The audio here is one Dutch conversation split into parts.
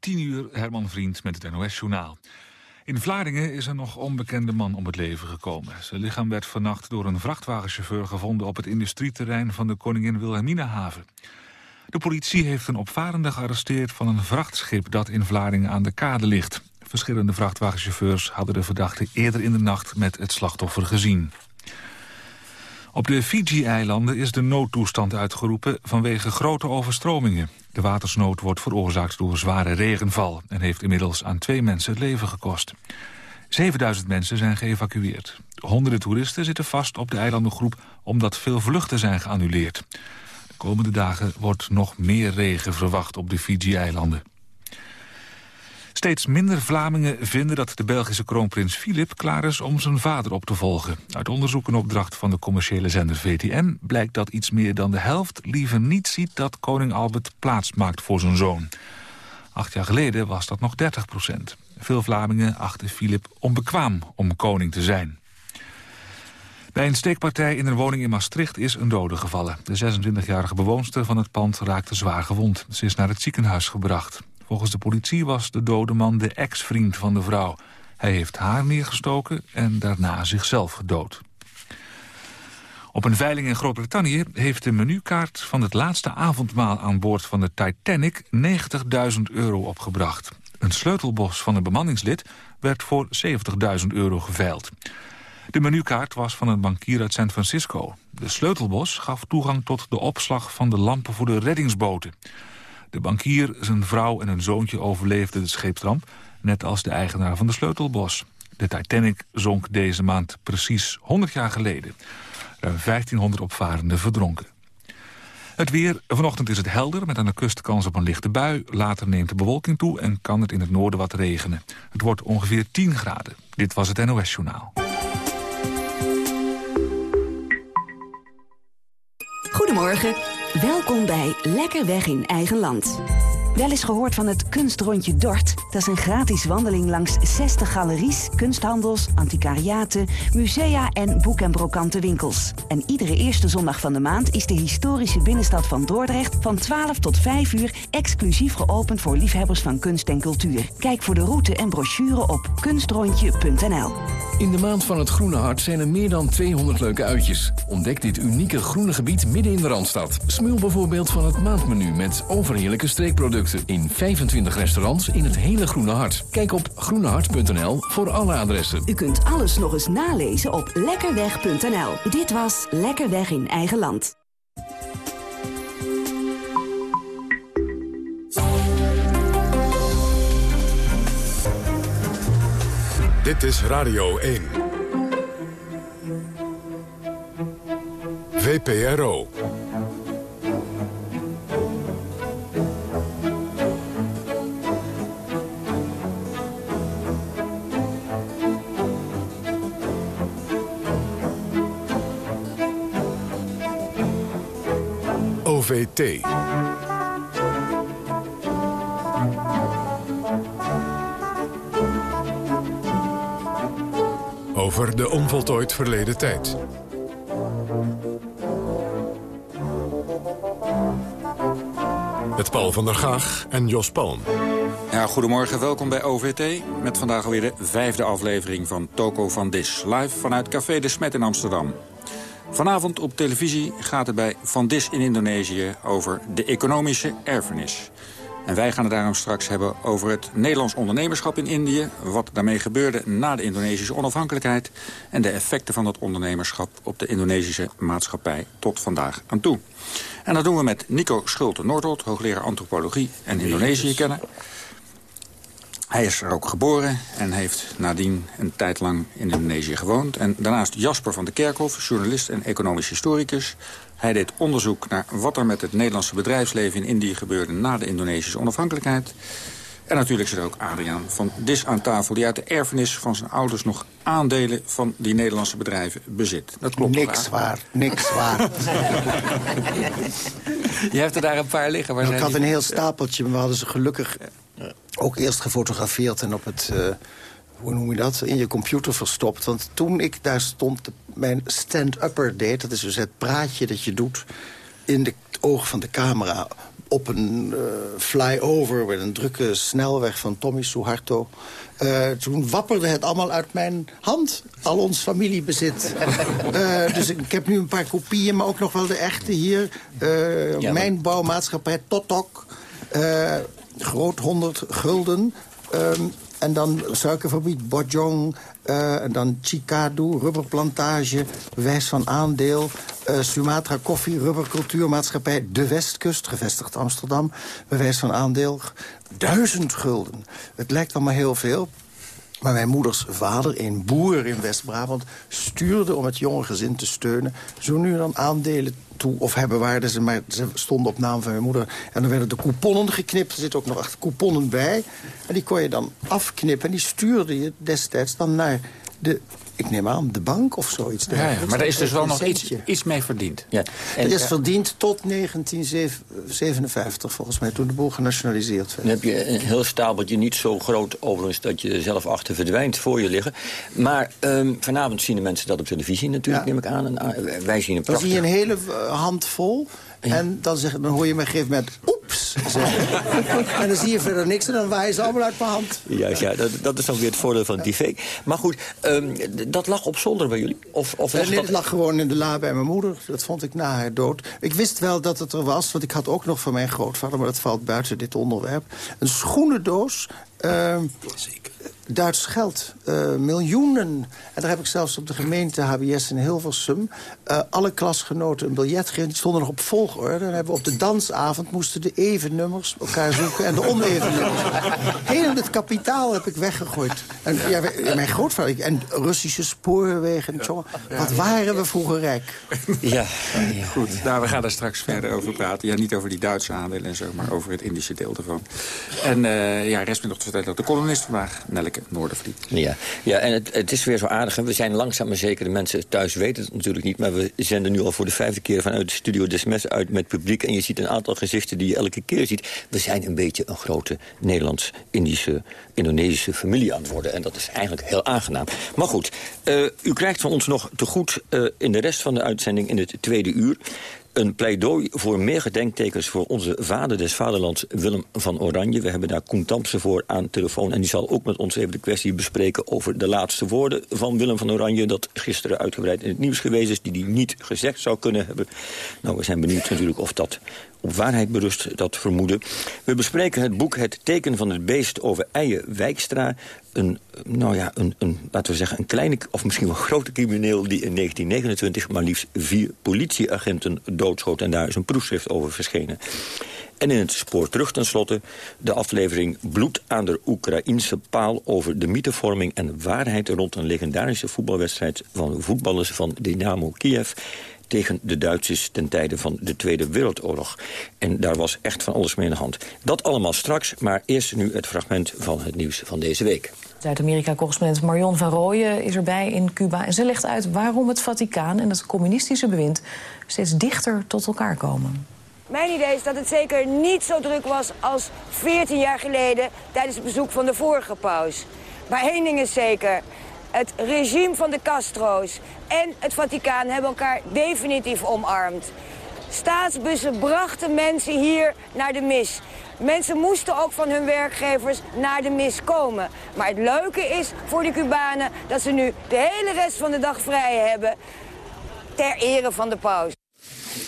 10 uur, Herman Vriend met het NOS-journaal. In Vlaardingen is een nog onbekende man om het leven gekomen. Zijn lichaam werd vannacht door een vrachtwagenchauffeur gevonden... op het industrieterrein van de Koningin Wilhelminahaven. De politie heeft een opvarende gearresteerd van een vrachtschip... dat in Vlaardingen aan de kade ligt. Verschillende vrachtwagenchauffeurs hadden de verdachte eerder in de nacht... met het slachtoffer gezien. Op de Fiji-eilanden is de noodtoestand uitgeroepen vanwege grote overstromingen. De watersnood wordt veroorzaakt door zware regenval... en heeft inmiddels aan twee mensen het leven gekost. 7000 mensen zijn geëvacueerd. Honderden toeristen zitten vast op de eilandengroep... omdat veel vluchten zijn geannuleerd. De komende dagen wordt nog meer regen verwacht op de Fiji-eilanden. Steeds minder Vlamingen vinden dat de Belgische kroonprins Filip klaar is om zijn vader op te volgen. Uit onderzoek en opdracht van de commerciële zender VTM blijkt dat iets meer dan de helft liever niet ziet dat koning Albert plaats maakt voor zijn zoon. Acht jaar geleden was dat nog 30 procent. Veel Vlamingen achten Filip onbekwaam om koning te zijn. Bij een steekpartij in een woning in Maastricht is een dode gevallen. De 26-jarige bewoonster van het pand raakte zwaar gewond. Ze is naar het ziekenhuis gebracht. Volgens de politie was de dode man de ex-vriend van de vrouw. Hij heeft haar neergestoken en daarna zichzelf gedood. Op een veiling in Groot-Brittannië heeft de menukaart van het laatste avondmaal aan boord van de Titanic 90.000 euro opgebracht. Een sleutelbos van een bemanningslid werd voor 70.000 euro geveild. De menukaart was van een bankier uit San Francisco. De sleutelbos gaf toegang tot de opslag van de lampen voor de reddingsboten. De bankier, zijn vrouw en een zoontje overleefden de scheepsramp... net als de eigenaar van de Sleutelbos. De Titanic zonk deze maand precies 100 jaar geleden. Ruim 1500 opvarenden verdronken. Het weer. Vanochtend is het helder, met aan de kust kans op een lichte bui. Later neemt de bewolking toe en kan het in het noorden wat regenen. Het wordt ongeveer 10 graden. Dit was het NOS Journaal. Goedemorgen. Welkom bij Lekker Weg in Eigen Land. Wel eens gehoord van het kunstrondje Dort? Dat is een gratis wandeling langs 60 galeries, kunsthandels, antiquariaten, musea en boek- en brokante winkels. En iedere eerste zondag van de maand is de historische binnenstad van Dordrecht van 12 tot 5 uur exclusief geopend voor liefhebbers van kunst en cultuur. Kijk voor de route en brochure op kunstrondje.nl. In de maand van het Groene Hart zijn er meer dan 200 leuke uitjes. Ontdek dit unieke groene gebied midden in de Randstad. Smul bijvoorbeeld van het maandmenu met overheerlijke streekproducten in 25 restaurants in het hele Groene Hart. Kijk op groenehart.nl voor alle adressen. U kunt alles nog eens nalezen op lekkerweg.nl. Dit was Lekker Weg in Eigen Land. Dit is Radio 1. VPRO. OVT. Over de onvoltooid verleden tijd. Met Paul van der Gaag en Jos Palm. Ja, goedemorgen, welkom bij OVT. Met vandaag alweer de vijfde aflevering van Toko van Dis. Live vanuit Café de Smet in Amsterdam. Vanavond op televisie gaat het bij Van Dis in Indonesië over de economische erfenis. En wij gaan het daarom straks hebben over het Nederlands ondernemerschap in Indië... wat daarmee gebeurde na de Indonesische onafhankelijkheid... en de effecten van dat ondernemerschap op de Indonesische maatschappij tot vandaag aan toe. En dat doen we met Nico Schulte-Noordholt, hoogleraar antropologie en Indonesië kennen... Hij is er ook geboren en heeft nadien een tijd lang in Indonesië gewoond. En daarnaast Jasper van de Kerkhof, journalist en economisch historicus. Hij deed onderzoek naar wat er met het Nederlandse bedrijfsleven in Indië gebeurde... na de Indonesische onafhankelijkheid. En natuurlijk zit er ook Adriaan van Dis aan tafel... die uit de erfenis van zijn ouders nog aandelen van die Nederlandse bedrijven bezit. Dat klopt Niks waar, niks waar. Je hebt er daar een paar liggen. Waar Nou, ik zijn had die? een heel stapeltje, maar we hadden ze gelukkig ook eerst gefotografeerd... en op het, eh, hoe noem je dat, in je computer verstopt. Want toen ik daar stond, mijn stand-upper deed... dat is dus het praatje dat je doet in de, het oog van de camera... op een uh, flyover met een drukke snelweg van Tommy Suharto. Uh, toen wapperde het allemaal uit mijn hand. Al ons familiebezit. uh, dus ik heb nu een paar kopieën, maar ook nog wel de echte hier. Ja, mijn bouwmaatschappij Totok. Groot 100 gulden. Um, en dan suikerfabriek Bojong. Uh, en dan Chicado, rubberplantage, bewijs van aandeel. Uh, Sumatra Koffie, rubbercultuurmaatschappij De Westkust, gevestigd Amsterdam. Bewijs van aandeel, duizend gulden. Het lijkt allemaal heel veel. Maar mijn moeders vader, een boer in West-Brabant... stuurde om het jonge gezin te steunen... zo nu dan aandelen toe, of hebben waarden ze... maar ze stonden op naam van mijn moeder. En dan werden de couponnen geknipt. Er zitten ook nog echt couponnen bij. En die kon je dan afknippen. En die stuurde je destijds dan naar de ik neem aan, de bank of zoiets. Ja, ja, maar daar is dus wel nog iets, iets mee verdiend. Ja. En, het is verdiend tot 1957, volgens mij, toen de boel genationaliseerd werd. Dan heb je een heel stapeltje, niet zo groot overigens... dat je zelf achter verdwijnt, voor je liggen. Maar um, vanavond zien de mensen dat op televisie natuurlijk, neem ik aan. En, uh, wij zien een prachtig... Dan zie je een hele handvol en dan, zeg, dan hoor je me een gegeven moment, oeps, en dan zie je verder niks en dan waaien ze allemaal uit mijn hand. Juist, ja, dat, dat is dan weer het voordeel van tv. Maar goed, um, dat lag op zolder bij jullie? Of, of lag nee, dat... het lag gewoon in de la bij mijn moeder. Dat vond ik na haar dood. Ik wist wel dat het er was, want ik had ook nog van mijn grootvader... maar dat valt buiten dit onderwerp. Een schoenendoos... Zeker Duits geld. Uh, miljoenen. En daar heb ik zelfs op de gemeente HBS in Hilversum... Uh, alle klasgenoten een biljet gegeven. Die stonden nog op volgorde. Dan hebben we op de dansavond moesten de even nummers elkaar zoeken... en de oneven nummers. Heel het kapitaal heb ik weggegooid. En ja, mijn grootvader... En Russische spoorwegen. Ja. Wat waren we vroeger rijk. Ja. Goed, nou, we gaan daar straks verder over praten. Ja, niet over die Duitse aandelen en zo... maar over het Indische deel ervan. En uh, ja, rest me nog te vertellen dat de columnist vandaag... Nelleke Noordervliet. Ja, ja en het, het is weer zo aardig. We zijn langzaam maar zeker, de mensen thuis weten het natuurlijk niet... maar we zenden nu al voor de vijfde keer vanuit de studio Desmes uit met publiek... en je ziet een aantal gezichten die je elke keer ziet. We zijn een beetje een grote Nederlands-Indische, Indonesische familie aan het worden. En dat is eigenlijk heel aangenaam. Maar goed, uh, u krijgt van ons nog te goed uh, in de rest van de uitzending in het tweede uur een pleidooi voor meer gedenktekens voor onze vader des vaderlands, Willem van Oranje. We hebben daar Koen voor aan telefoon. En die zal ook met ons even de kwestie bespreken over de laatste woorden van Willem van Oranje. Dat gisteren uitgebreid in het nieuws geweest is, die hij niet gezegd zou kunnen hebben. Nou, we zijn benieuwd natuurlijk of dat op waarheid berust, dat vermoeden. We bespreken het boek Het teken van het beest over Eije Wijkstra. Een, nou ja, een, een, laten we zeggen, een kleine of misschien wel grote crimineel... die in 1929 maar liefst vier politieagenten doodschoot. En daar is een proefschrift over verschenen. En in het spoor terug tenslotte de aflevering Bloed aan de Oekraïnse paal... over de mythevorming en waarheid rond een legendarische voetbalwedstrijd... van voetballers van Dynamo Kiev tegen de Duitsers ten tijde van de Tweede Wereldoorlog. En daar was echt van alles mee in de hand. Dat allemaal straks, maar eerst nu het fragment van het nieuws van deze week. Zuid-Amerika-correspondent Marion van Rooyen is erbij in Cuba... en ze legt uit waarom het Vaticaan en het communistische bewind... steeds dichter tot elkaar komen. Mijn idee is dat het zeker niet zo druk was als 14 jaar geleden... tijdens het bezoek van de vorige paus. Maar één ding is zeker, het regime van de Castro's en het Vaticaan hebben elkaar definitief omarmd. Staatsbussen brachten mensen hier naar de mis. Mensen moesten ook van hun werkgevers naar de mis komen. Maar het leuke is voor de Cubanen dat ze nu de hele rest van de dag vrij hebben... ter ere van de paus.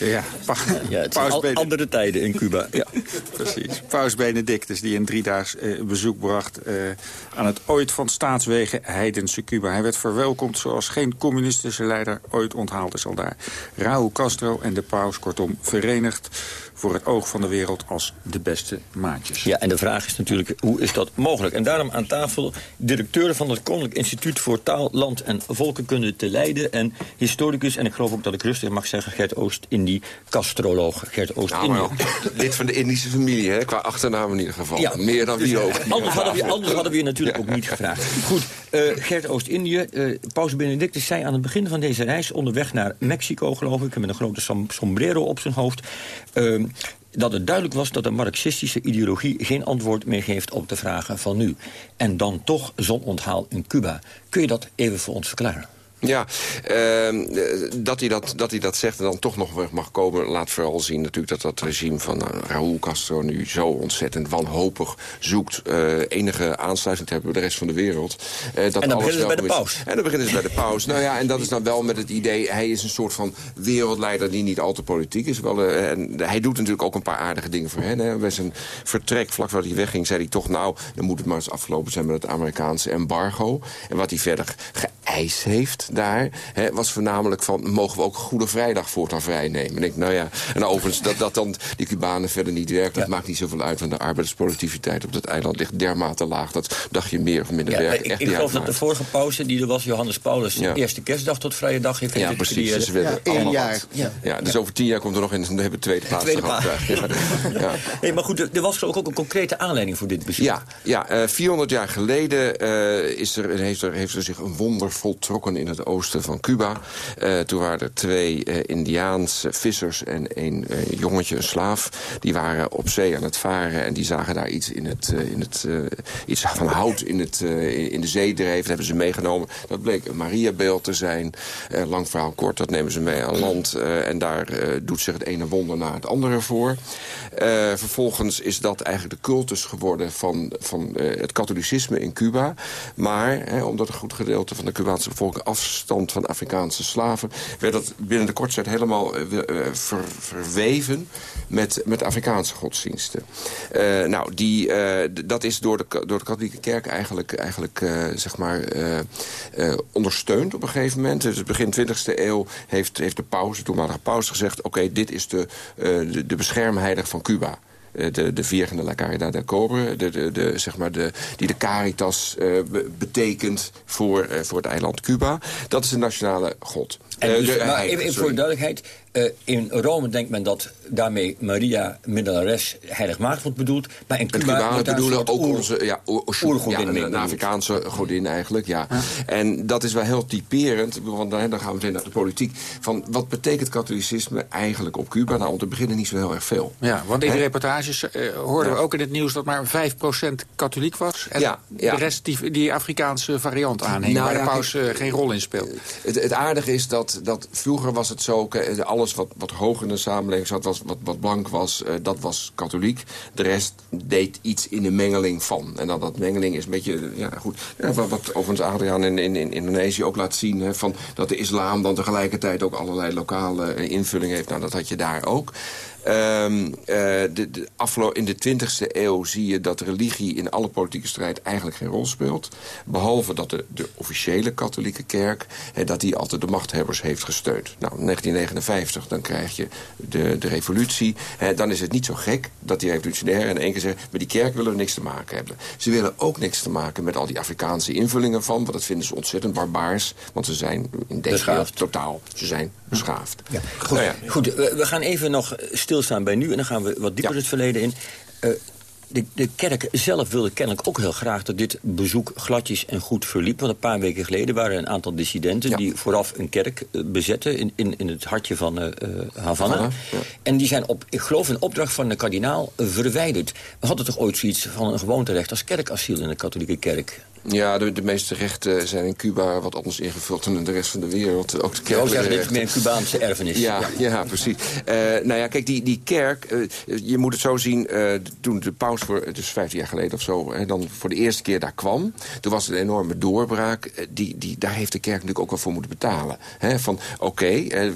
Ja, pa ja het zijn andere tijden in Cuba. Ja. Precies. Paus Benedictus die een driedaags uh, bezoek bracht... Uh, aan het ooit van staatswegen heidense Cuba. Hij werd verwelkomd zoals geen communistische leider ooit onthaald is al daar. Raúl Castro en de paus, kortom, verenigd voor het oog van de wereld als de beste maatjes. Ja, en de vraag is natuurlijk, hoe is dat mogelijk? En daarom aan tafel directeur van het Koninklijk Instituut voor Taal, Land en Volkenkunde te Leiden... en historicus, en ik geloof ook dat ik rustig mag zeggen... Gert Oost-Indie, castroloog Gert Oost-Indie. Nou, lid van de Indische familie, hè? qua achternaam in ieder geval. Ja. Meer dan wie ook. Anders hadden we, anders hadden we je natuurlijk ook niet gevraagd. Goed, uh, Gert Oost-Indië, uh, Paus Benedictus zei aan het begin van deze reis... onderweg naar Mexico, geloof ik, met een grote sombrero op zijn hoofd... Uh, dat het duidelijk was dat de marxistische ideologie geen antwoord meer geeft op de vragen van nu. En dan toch zononthaal in Cuba. Kun je dat even voor ons verklaren? Ja, ehm, dat, hij dat, dat hij dat zegt en dan toch nog weg mag komen... laat vooral zien natuurlijk dat dat regime van nou, Raúl Castro... nu zo ontzettend wanhopig zoekt uh, enige aansluiting te hebben... bij de rest van de wereld. Uh, dat en dan beginnen ze bij de paus. En dan beginnen ze bij de paus. nou ja, en dat is dan wel met het idee... hij is een soort van wereldleider die niet al te politiek is. Wel, en hij doet natuurlijk ook een paar aardige dingen voor hen. Hè. Bij zijn vertrek, vlak voordat hij wegging, zei hij toch... nou, dan moet het maar eens afgelopen zijn met het Amerikaanse embargo. En wat hij verder geëist heeft daar... Hè, was voornamelijk van, mogen we ook Goede Vrijdag voortaan vrij nemen? En ik, nou ja, en overigens dat, dat dan die Cubanen verder niet werkt... dat maakt niet zoveel uit, want de arbeidsproductiviteit op dat eiland ligt dermate laag. Dat dacht je meer of minder ja, werk. Ik, ik geloof dat de vorige pauze, die er was, Johannes Paulus... de eerste kerstdag tot vrije dag heeft. Ja, precies. Dus ja, jaar. Ja. ja, dus over tien jaar komt er nog in, dan hebben we tweede plaats tweede gehad. Ja. Nee, maar goed, er was ik ook een concrete aanleiding voor dit bezoek. Ja, ja uh, 400 jaar geleden uh, is er, heeft, er, heeft er zich een wonder voltrokken in het oosten van Cuba. Uh, toen waren er twee uh, Indiaanse vissers en een uh, jongetje, een slaaf. Die waren op zee aan het varen en die zagen daar iets, in het, in het, iets van hout in, het, in de zee dreven. Dat hebben ze meegenomen. Dat bleek een Mariabeeld te zijn. lang verhaal kort, dat nemen ze mee aan land. en daar doet zich het ene wonder na het andere voor. vervolgens is dat eigenlijk de cultus geworden van, van het katholicisme in Cuba. Maar, omdat een goed gedeelte van de Cubaanse bevolking afstand van Afrikaanse slaven... werd dat binnen de korte tijd helemaal uh, ver, verweven met, met Afrikaanse godsdiensten. Uh, nou, die, dat is door de, door de katholieke kerk eigenlijk, eigenlijk zeg maar, ondersteund op een gegeven moment. Dus begin 20e eeuw heeft, heeft de paus, de toenmalige paus, gezegd... oké, dit is de, de, de beschermheilig van Cuba. Eh, de, de Virgen La Caridad del Cobre, de, de, de, zeg maar de, die de Caritas uh, betekent voor, uh, voor het eiland Cuba. Dat is de nationale god. En dus, de, maar even voor de duidelijkheid, uh, in Rome denkt men dat daarmee Maria Middeleres heilig maagd wordt bedoeld. Maar in Cuba de bedoelen ook onze ja, oergodin. Ja, een, Afrikaanse godin eigenlijk, ja. ja. En dat is wel heel typerend, want dan, dan gaan we meteen naar de politiek. Van wat betekent katholicisme eigenlijk op Cuba? Nou, om te beginnen niet zo heel erg veel. Ja, want in de reportages uh, hoorden we ook in het nieuws dat maar 5% katholiek was. En ja, de rest die, die Afrikaanse variant aanhing, nou, waar de paus uh, geen rol in speelt. Het, het aardige is dat, dat vroeger was het zo alles wat, wat hoog in de samenleving zat, was, wat, wat blank was, uh, dat was katholiek. De rest deed iets in de mengeling van. En dan dat mengeling is een beetje, ja goed, ja, wat, wat overigens Adriaan in, in, in Indonesië ook laat zien, hè, van dat de islam dan tegelijkertijd ook allerlei lokale uh, invulling heeft. Nou, dat had je daar ook. Um, uh, de, de in de 20e eeuw zie je dat religie in alle politieke strijd eigenlijk geen rol speelt. Behalve dat de, de officiële katholieke kerk, he, dat die altijd de machthebbers heeft gesteund. Nou, 1959, dan krijg je de, de revolutie. He, dan is het niet zo gek dat die revolutionairen in één keer zeggen... met die kerk willen we niks te maken hebben. Ze willen ook niks te maken met al die Afrikaanse invullingen van... want dat vinden ze ontzettend barbaars. Want ze zijn in deze wereld totaal, ze zijn beschaafd. Ja. Goed, nou ja. Goed we, we gaan even nog stilstaan bij nu en dan gaan we wat dieper het verleden in. Uh, de, de, kerk zelf wilde kennelijk ook heel graag dat dit bezoek gladjes en goed verliep. Want een paar weken geleden waren er een aantal dissidenten... die vooraf een kerk uh, bezetten in, in, in het hartje van uh, Havana. ja. En die zijn op, ik geloof in opdracht van de kardinaal, verwijderd. We hadden toch ooit zoiets van een gewoonterecht als kerkasiel in de katholieke kerk? Ja, de, de, meeste rechten zijn in Cuba wat anders ingevuld dan in de rest van de wereld. Ook de kerk. Dit is meer een Cubaanse erfenis. Ja, ja. precies. Uh, nou ja, kijk, die, die kerk, uh, je moet het zo zien... Uh, toen de paus, voor, dus vijftien jaar geleden of zo... Hè, dan voor de eerste keer daar kwam... toen was het een enorme doorbraak. die, die, daar heeft de kerk natuurlijk ook wel voor moeten betalen. Hè, van, oké, okay,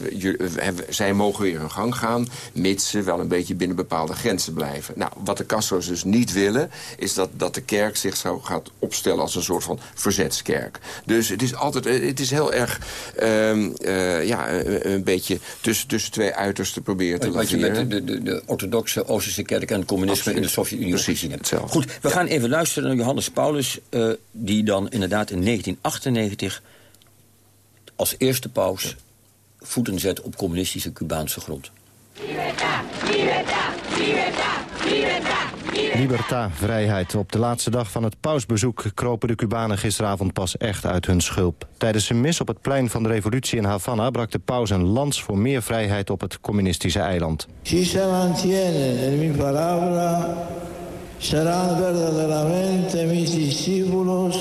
zij mogen weer hun gang gaan... mits ze wel een beetje binnen bepaalde grenzen blijven. Nou, wat de Castro's dus niet willen... is dat, dat de kerk zich zou gaat opstellen... als een soort van verzetskerk. Dus het is altijd, eh, het is heel erg, um, uh, ja, een beetje tussen, tussen twee uitersten proberen te Wat je met de, de, de, orthodoxe Oosterse kerk en het communisme in de Sovjet-Unie hebt. Hetzelfde. Goed, we gaan even luisteren naar Johannes Paulus... Uh, die dan inderdaad in 1998 als eerste paus voeten zet op communistische Cubaanse grond. Libertad, libertad, libertad, libertad. Liberta, vrijheid. Op de laatste dag van het pausbezoek kropen de Cubanen gisteravond pas echt uit hun schulp. Tijdens een mis op het plein van de revolutie in Havana brak de paus een lans voor meer vrijheid op het communistische eiland. Si se mantiene en mi palabra, serán verdaderamente mis discípulos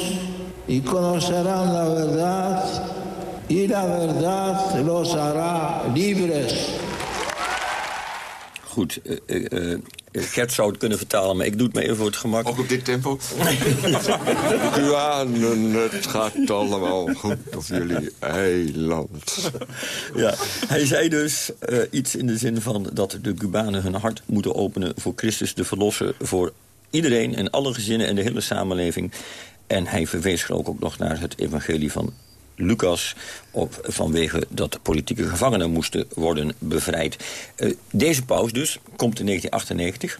y conocerán la verdad y la verdad los hará libres. Goed, uh, Gert zou het kunnen vertalen, maar ik doe het maar even voor het gemak. Ook op dit tempo? Cubanen, het gaat allemaal goed op jullie eiland. Ja, hij zei dus uh, iets in de zin van dat de Cubanen hun hart moeten openen... voor Christus de Verlosser, voor iedereen en alle gezinnen en de hele samenleving. En hij verwees ook nog naar het evangelie van Lucas op, vanwege dat politieke gevangenen moesten worden bevrijd. Uh, deze paus dus komt in 1998.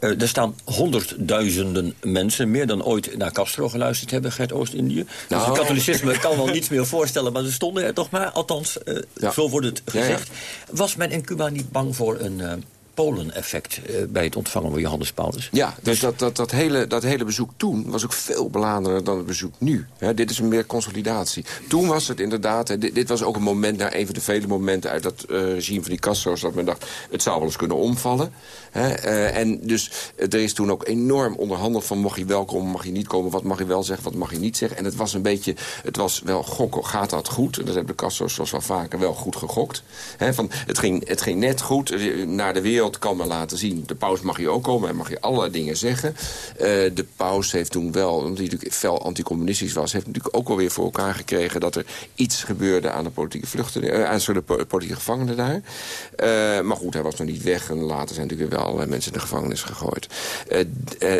Uh, er staan honderdduizenden mensen, meer dan ooit naar Castro geluisterd hebben, Gert Oost-Indië. Dus het nou. katholicisme kan wel niets meer voorstellen, maar ze stonden er toch maar. Althans, uh, ja. zo wordt het gezegd. Ja, ja. Was men in Cuba niet bang voor een Polen-effect uh, bij het ontvangen van Johannes Paulus. Ja, dus dat, dat, dat, hele, dat hele bezoek toen was ook veel beladener dan het bezoek nu. dit is meer consolidatie. Toen was het inderdaad, dit, dit, was ook een moment naar een van de vele momenten uit dat uh, regime van die Castro's, dat men dacht, het zou wel eens kunnen omvallen. Uh, en dus er is toen ook enorm onderhandeld van mag je wel komen, mag je niet komen, wat mag je wel zeggen, wat mag je niet zeggen. En het was een beetje, het was wel gokken, gaat dat goed? Dat hebben de Castro's zoals wel vaker wel goed gegokt. van, het, ging, het ging net goed naar de wereld kan men laten zien. De paus mag hier ook komen, hij mag hier allerlei dingen zeggen. Uh, de paus heeft toen wel, omdat hij natuurlijk fel anticommunistisch was... heeft natuurlijk ook wel weer voor elkaar gekregen... dat er iets gebeurde aan de politieke vluchtelingen, uh, aan de politieke gevangenen daar. Uh, maar goed, hij was nog niet weg. En later zijn natuurlijk weer wel allerlei mensen in de gevangenis gegooid.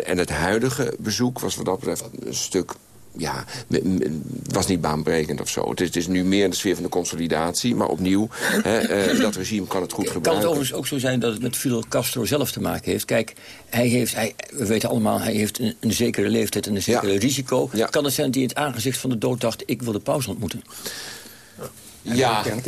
en het huidige bezoek was wat dat betreft een stuk ja, was niet baanbrekend of zo. Het is, het is, nu meer in de sfeer van de consolidatie. Maar opnieuw, hè, uh, dat regime kan het goed gebruiken. Kan het overigens ook zo zijn dat het met Fidel Castro zelf te maken heeft? Kijk, hij heeft, hij, we weten allemaal, hij heeft een, een zekere leeftijd en een zekere risico. Ja. Kan het zijn dat hij in het aangezicht van de dood dacht... ik wil de paus ontmoeten? Ja, ik, denk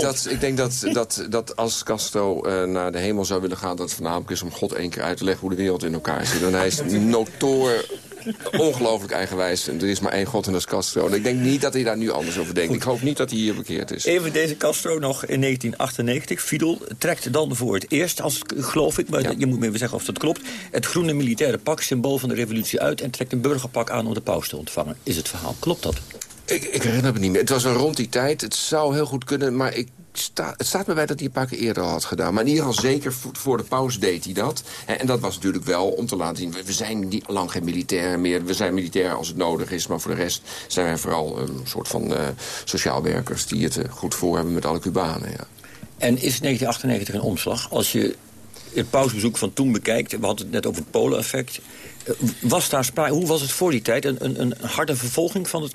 dat, ik denk dat, dat, dat als Castro uh, naar de hemel zou willen gaan... dat het voornamelijk is om God één keer uit te leggen hoe de wereld in elkaar zit. En hij is notoor ongelooflijk eigenwijs. En er is maar één God en dat is Castro. En ik denk niet dat hij daar nu anders over denkt. Ik hoop niet dat hij hier bekeerd is. Even deze Castro nog in 1998. Fidel trekt dan voor het eerst, als, geloof ik, maar je moet me even zeggen of dat klopt... het groene militaire pak, symbool van de revolutie uit... en trekt een burgerpak aan om de paus te ontvangen. Is het verhaal. Klopt dat? Ik, ik herinner me niet meer. Het was een rond die tijd. Het zou heel goed kunnen, maar ik het staat me bij dat hij een paar keer eerder had gedaan. Maar in ieder geval zeker voor de pauze deed hij dat. En dat was natuurlijk wel om te laten zien... we zijn niet lang geen militair meer. We zijn militair als het nodig is. Maar voor de rest zijn wij vooral een soort van uh, sociaal werkers... die het uh, goed voor hebben met alle Cubanen. Ja. En is 1998 een omslag? Als je het pausbezoek van toen bekijkt... we hadden het net over het Polen-effect... Eh, was daar sprake, hoe was het voor die tijd? Een, een, een harde vervolging van het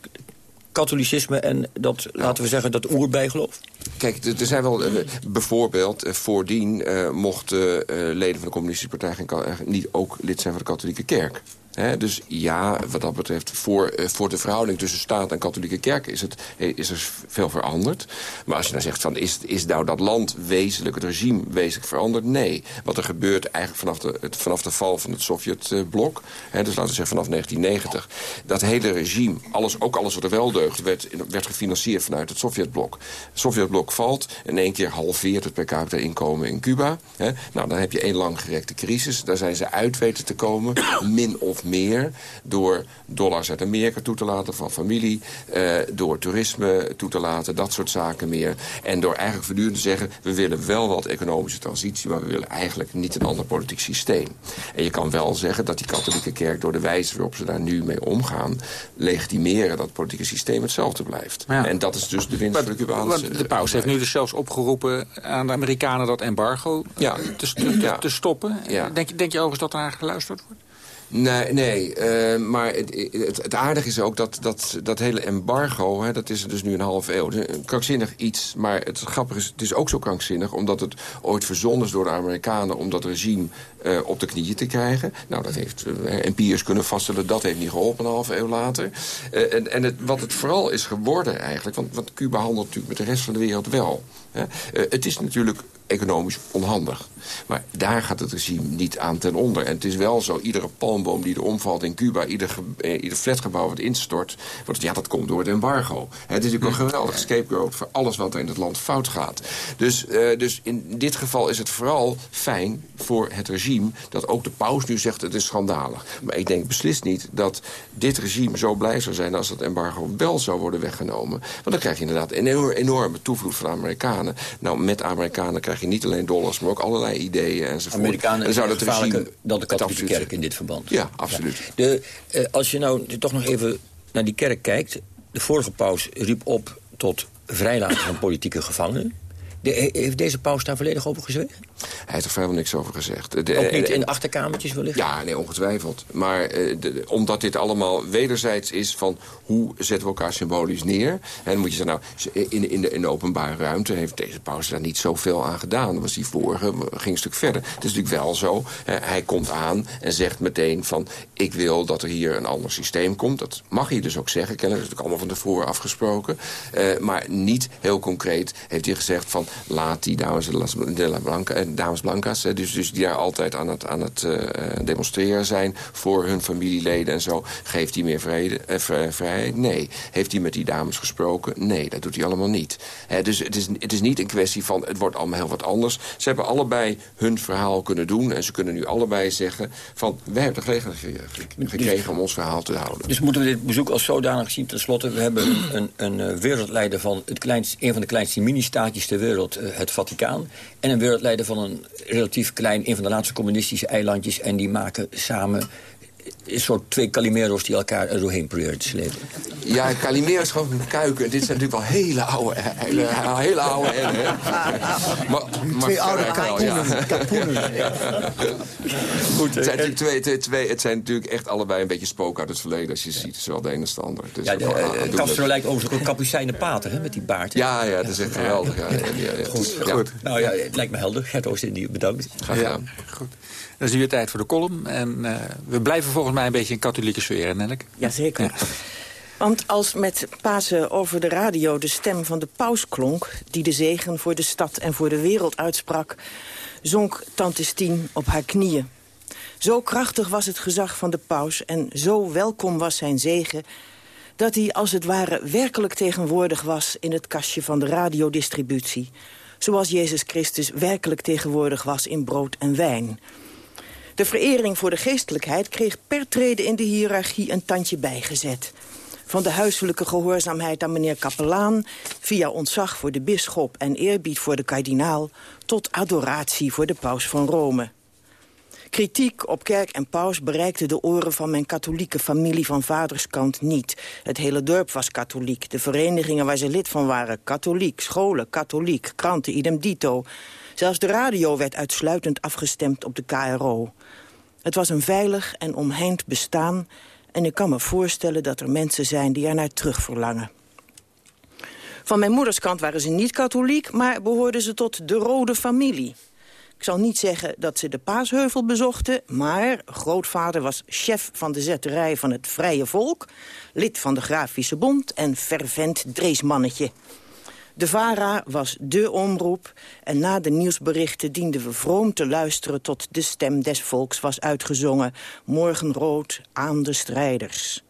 katholicisme en dat, laten we zeggen, dat oerbijgeloof? Kijk, er zijn wel, uh, bijvoorbeeld, uh, voordien uh, mochten leden van de communistische partij geen, niet ook lid zijn van de katholieke kerk. He, dus ja, wat dat betreft, voor, uh, voor de verhouding tussen staat en katholieke kerk is, het, is er veel veranderd. Maar als je nou zegt, van, is, is nou dat land wezenlijk, het regime wezenlijk veranderd? Nee. Wat er gebeurt eigenlijk vanaf de, het, vanaf de val van het Sovjetblok, uh, dus laten we zeggen vanaf 1990, dat hele regime, alles, ook alles wat er wel deugt, werd, werd gefinancierd vanuit het Sovjetblok. Het Sovjetblok valt, in één keer halveert het per capita inkomen in Cuba. He, nou, dan heb je één langgerekte crisis. Daar zijn ze uit weten te komen, min of meer door dollars uit Amerika toe te laten van familie... Uh, door toerisme toe te laten, dat soort zaken meer. En door eigenlijk voortdurend te zeggen... we willen wel wat economische transitie... maar we willen eigenlijk niet een ander politiek systeem. En je kan wel zeggen dat die katholieke kerk... door de wijze waarop ze daar nu mee omgaan... legitimeren dat het politieke systeem hetzelfde blijft. Ja. En dat is dus de winst van de Cubaanse... De paus heeft nu dus zelfs opgeropen aan de Amerikanen... dat embargo ja. te, te, te, te stoppen. Denk, denk je overigens dat er geluisterd wordt? Nee, nee uh, maar het, het, het, aardige is ook dat dat, dat hele embargo... Hè, dat is dus nu een half eeuw. Een krankzinnig iets, maar het grappige is... het is ook zo krankzinnig omdat het ooit verzonnen is door de Amerikanen... om dat regime uh, op de knieën te krijgen. Nou, dat heeft uh, empiers kunnen vaststellen... dat heeft niet geholpen een half eeuw later. en en het, wat het vooral is geworden eigenlijk... Want, want Cuba handelt natuurlijk met de rest van de wereld wel. Hè. het is natuurlijk economisch onhandig. Maar daar gaat het regime niet aan ten onder. En het is wel zo, iedere palmboom die er omvalt in Cuba... ieder, eh, ieder flatgebouw wat instort, wordt, ja, dat komt door het embargo. Het is natuurlijk een geweldig scapegoat voor alles wat er in het land fout gaat. Dus, uh, dus in dit geval is het vooral fijn voor het regime... dat ook de paus nu zegt het is schandalig. Maar ik denk beslist niet dat dit regime zo blij zou zijn... als het embargo wel zou worden weggenomen. Want dan krijg je inderdaad een enorme toevloed van Amerikanen. Nou, met Amerikanen krijg je niet alleen dollars, maar ook allerlei ideeën enzovoort. Amerikanen en zou dat regime dan de katholieke kerk in dit verband. Ja, absoluut. De, eh, als je nou toch nog even naar die kerk kijkt... de vorige paus riep op tot vrijlating van politieke gevangenen. De, heeft deze paus daar volledig over gezwegen? Hij heeft er vrijwel niks over gezegd. De, Ook niet in achterkamertjes wellicht? Ja, nee, ongetwijfeld. Maar de, omdat dit allemaal wederzijds is van hoe zetten we elkaar symbolisch neer. En dan moet je zeggen, nou, in, in, de, in de openbare ruimte heeft deze pauze daar niet zoveel aan gedaan. Was die vorige, ging een stuk verder. Het is natuurlijk wel zo, hij komt aan en zegt meteen van... ik wil dat er hier een ander systeem komt. Dat mag hij dus ook zeggen, kennen. Dat is natuurlijk allemaal van tevoren afgesproken. Uh, maar niet heel concreet heeft hij gezegd van... laat die dames de la Blanca dames Blancas, dus, dus die daar altijd aan het, aan het uh, demonstreren zijn... voor hun familieleden en zo. Geeft hij meer vrede, uh, vrijheid? Nee. Heeft hij met die dames gesproken? Nee, dat doet hij allemaal niet. Dus het is, het is niet een kwestie van het wordt allemaal heel wat anders. Ze hebben allebei hun verhaal kunnen doen... en ze kunnen nu allebei zeggen van... wij hebben de gelegenheid gekregen dus, om ons verhaal te houden. Dus moeten we dit bezoek als zodanig zien? Ten slotte, we hebben een, een, een wereldleider van het een van de kleinste mini-staatjes ter wereld... het Vaticaan. En een wereldleider van een relatief klein... een van de laatste communistische eilandjes... en die maken samen een soort twee Calimero's die elkaar er doorheen proberen te slepen. Ja, Calimero is gewoon een kuiken. Dit zijn natuurlijk wel hele oude, hele, hele oude en, maar, twee oude kapoenen. Ja. Goed, het zijn, natuurlijk twee, twee, twee, het zijn natuurlijk echt allebei een beetje spook uit het verleden. Als je ziet, het is wel de ene als de andere. Dus ja, de, uh, Castro lijkt overigens ook een kapucijnen pater, hè, met die baard. Ja, ja, dat is echt geweldig. Ja, ja, goed, goed. Nou ja, het lijkt me helder. Gert Oost-Indie, bedankt. Graag gedaan. goed. Dan is het weer tijd voor de column. En uh, we blijven volgens mij een beetje in katholieke sfeer, Nelleke. Jazeker. Ja. Want als met Pasen over de radio de stem van de paus klonk... die de zegen voor de stad en voor de wereld uitsprak... zonk tante Stien op haar knieën. Zo krachtig was het gezag van de paus en zo welkom was zijn zegen... dat hij als het ware werkelijk tegenwoordig was in het kastje van de radiodistributie. Zoals Jezus Christus werkelijk tegenwoordig was in brood en wijn... De verering voor de geestelijkheid kreeg per trede in de hiërarchie een tandje bijgezet. Van de huiselijke gehoorzaamheid aan meneer kapelaan... via ontzag voor de bisschop en eerbied voor de kardinaal... tot adoratie voor de paus van Rome. Kritiek op kerk en paus bereikte de oren van mijn katholieke familie van vaderskant niet. Het hele dorp was katholiek. De verenigingen waar ze lid van waren, katholiek. Scholen, katholiek. Kranten, idem dito. Zelfs de radio werd uitsluitend afgestemd op de KRO. Het was een veilig en omheind bestaan... en ik kan me voorstellen dat er mensen zijn die er naar terug verlangen. Van mijn moederskant waren ze niet katholiek... maar behoorden ze tot de rode familie. Ik zal niet zeggen dat ze de Paasheuvel bezochten... maar grootvader was chef van de zetterij van het Vrije Volk... lid van de Grafische Bond en fervent dreesmannetje... De VARA was dé omroep en na de nieuwsberichten dienden we vroom te luisteren tot de stem des volks was uitgezongen. Morgenrood aan de strijders.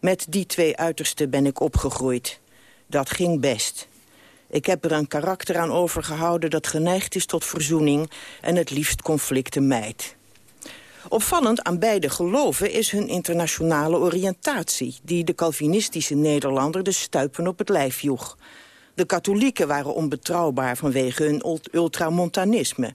Met die twee uitersten ben ik opgegroeid. Dat ging best. Ik heb er een karakter aan overgehouden dat geneigd is tot verzoening... en het liefst conflicten mijt. Opvallend aan beide geloven is hun internationale oriëntatie... die de Calvinistische Nederlander de stuipen op het lijf joeg. De katholieken waren onbetrouwbaar vanwege hun ultramontanisme.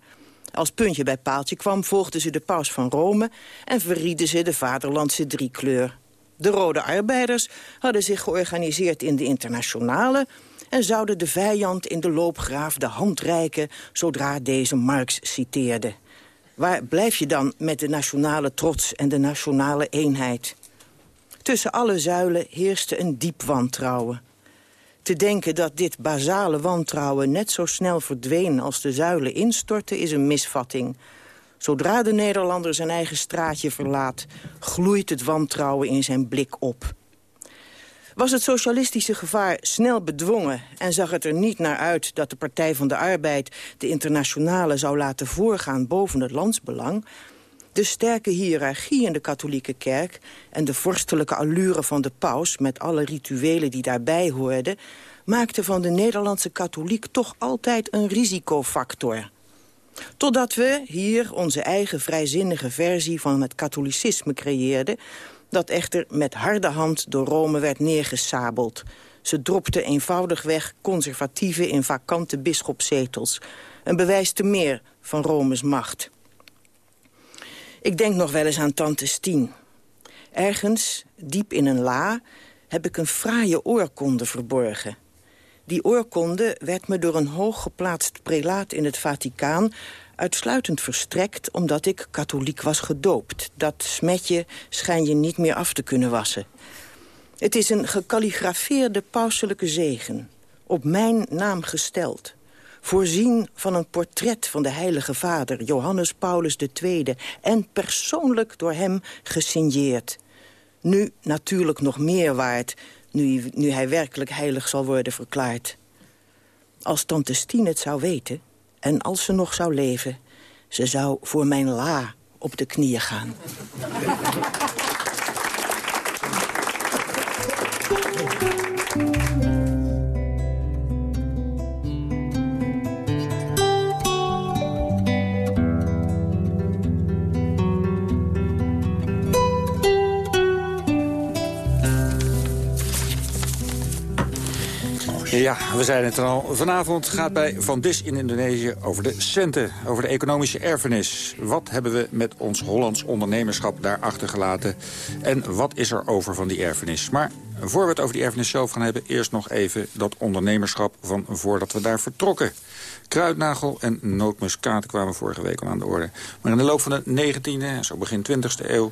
Als puntje bij paaltje kwam, volgden ze de paus van Rome... en verrieden ze de vaderlandse driekleur. De rode arbeiders hadden zich georganiseerd in de internationale... en zouden de vijand in de loopgraaf de hand reiken... zodra deze Marx citeerde. Waar blijf je dan met de nationale trots en de nationale eenheid? Tussen alle zuilen heerste een diep wantrouwen. Te denken dat dit basale wantrouwen net zo snel verdween als de zuilen instortten is een misvatting. Zodra de Nederlander zijn eigen straatje verlaat, gloeit het wantrouwen in zijn blik op. Was het socialistische gevaar snel bedwongen... en zag het er niet naar uit dat de Partij van de Arbeid... de internationale zou laten voorgaan boven het landsbelang... de sterke hiërarchie in de katholieke kerk... en de vorstelijke allure van de paus... met alle rituelen die daarbij hoorden... maakte van de Nederlandse katholiek toch altijd een risicofactor... Totdat we hier onze eigen vrijzinnige versie van het katholicisme creëerden... dat echter met harde hand door Rome werd neergesabeld. Ze dropte eenvoudigweg conservatieven in vakante bisschopszetels. Een bewijs te meer van Romes macht. Ik denk nog wel eens aan tante Stien. Ergens, diep in een la, heb ik een fraaie oorkonde verborgen. Die oorkonde werd me door een hooggeplaatst prelaat in het Vaticaan uitsluitend verstrekt omdat ik katholiek was gedoopt. Dat smetje schijn je niet meer af te kunnen wassen. Het is een gekalligrafeerde pauselijke zegen, op mijn naam gesteld. Voorzien van een portret van de heilige vader, Johannes Paulus II... en persoonlijk door hem gesigneerd. Nu natuurlijk nog meer waard, nu, nu hij werkelijk heilig zal worden verklaard. Als tante Stien het zou weten, en als ze nog zou leven, ze zou voor mijn la op de knieën gaan. Ja, we zeiden het al. Vanavond gaat bij Van Dis in Indonesië over de centen, over de economische erfenis. Wat hebben we met ons Hollands ondernemerschap daar achtergelaten? En wat is er over van die erfenis? Maar voor we het over die erfenis zelf gaan hebben... eerst nog even dat ondernemerschap van voordat we daar vertrokken. Kruidnagel en nootmuskaat kwamen vorige week al aan de orde. Maar in de loop van de 19e, zo begin 20e eeuw...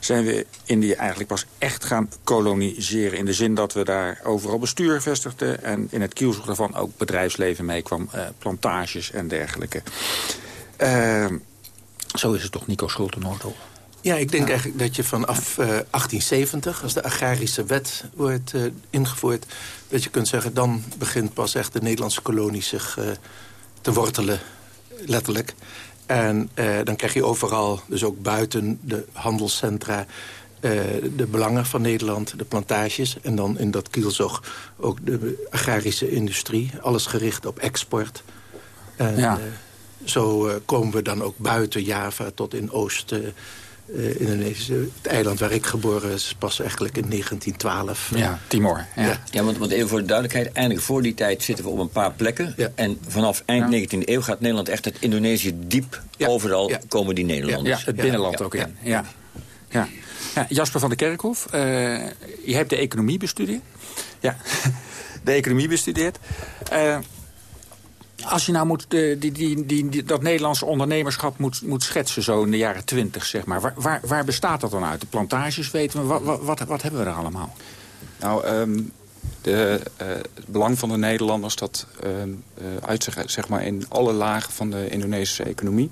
zijn we Indië eigenlijk pas echt gaan koloniseren. In de zin dat we daar overal bestuur vestigden... en in het kielzog daarvan ook bedrijfsleven meekwam. Eh, plantages en dergelijke. Uh, zo is het toch, Nico Schultenhoortel? Ja, ik denk eigenlijk dat je vanaf uh, 1870, als de agrarische wet wordt uh, ingevoerd... dat je kunt zeggen, dan begint pas echt de Nederlandse kolonie zich uh, te wortelen, letterlijk. En dan krijg je overal, dus ook buiten de handelscentra... de belangen van Nederland, de plantages... en dan in dat kielzog ook de agrarische industrie. Alles gericht op export. En ja. zo komen we dan ook buiten Java tot in Oost uh, Indonesië. Het eiland waar ik geboren is pas eigenlijk in 1912. Ja, Timor. Ja, ja. want, want, even voor de duidelijkheid. Eindelijk voor die tijd zitten we op een paar plekken. En vanaf eind 19e eeuw gaat Nederland echt het Indonesië diep. Overal komen die Nederlanders. Ja, het binnenland ook in. Ja. Ja. Jasper van der Kerkhof, uh, je hebt de economie bestudeerd. Ja, de economie bestudeerd. Uh, als je nou moet, uh, die, die, die, dat Nederlandse ondernemerschap moet, moet schetsen... zo in de jaren twintig, zeg maar. Waar, waar, waar, bestaat dat dan uit? De plantages weten we. Wat, wat, wat, hebben we er allemaal? Nou, um, de, uh, het belang van de Nederlanders... dat uh, uit zich zeg maar, in alle lagen van de Indonesische economie.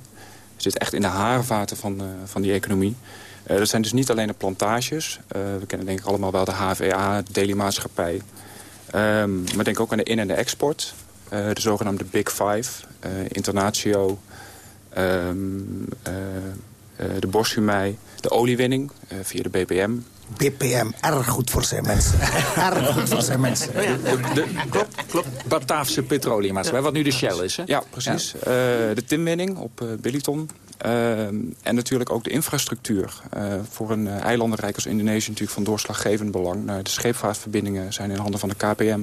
Het zit echt in de haarvaten van, van die economie. dat zijn dus niet alleen de plantages. we kennen denk ik allemaal wel de HVA, de Daily-maatschappij... Um, maar denk ook aan de in- en de export. Uh, de zogenaamde Big Five. Uh, Internatio, um, uh, de Boschumei, de oliewinning via de BPM. BPM, erg goed voor zijn mensen. erg goed voor zijn mensen. De, de, de, klopt, klopt. Bataafse petroleummaatschappij, wat nu de Shell is. Hè? Ja, precies. Ja. de tinwinning op Billiton. en natuurlijk ook de infrastructuur. voor een eilandenrijk als Indonesië natuurlijk van doorslaggevend belang. de scheepvaartverbindingen zijn in handen van de KPM.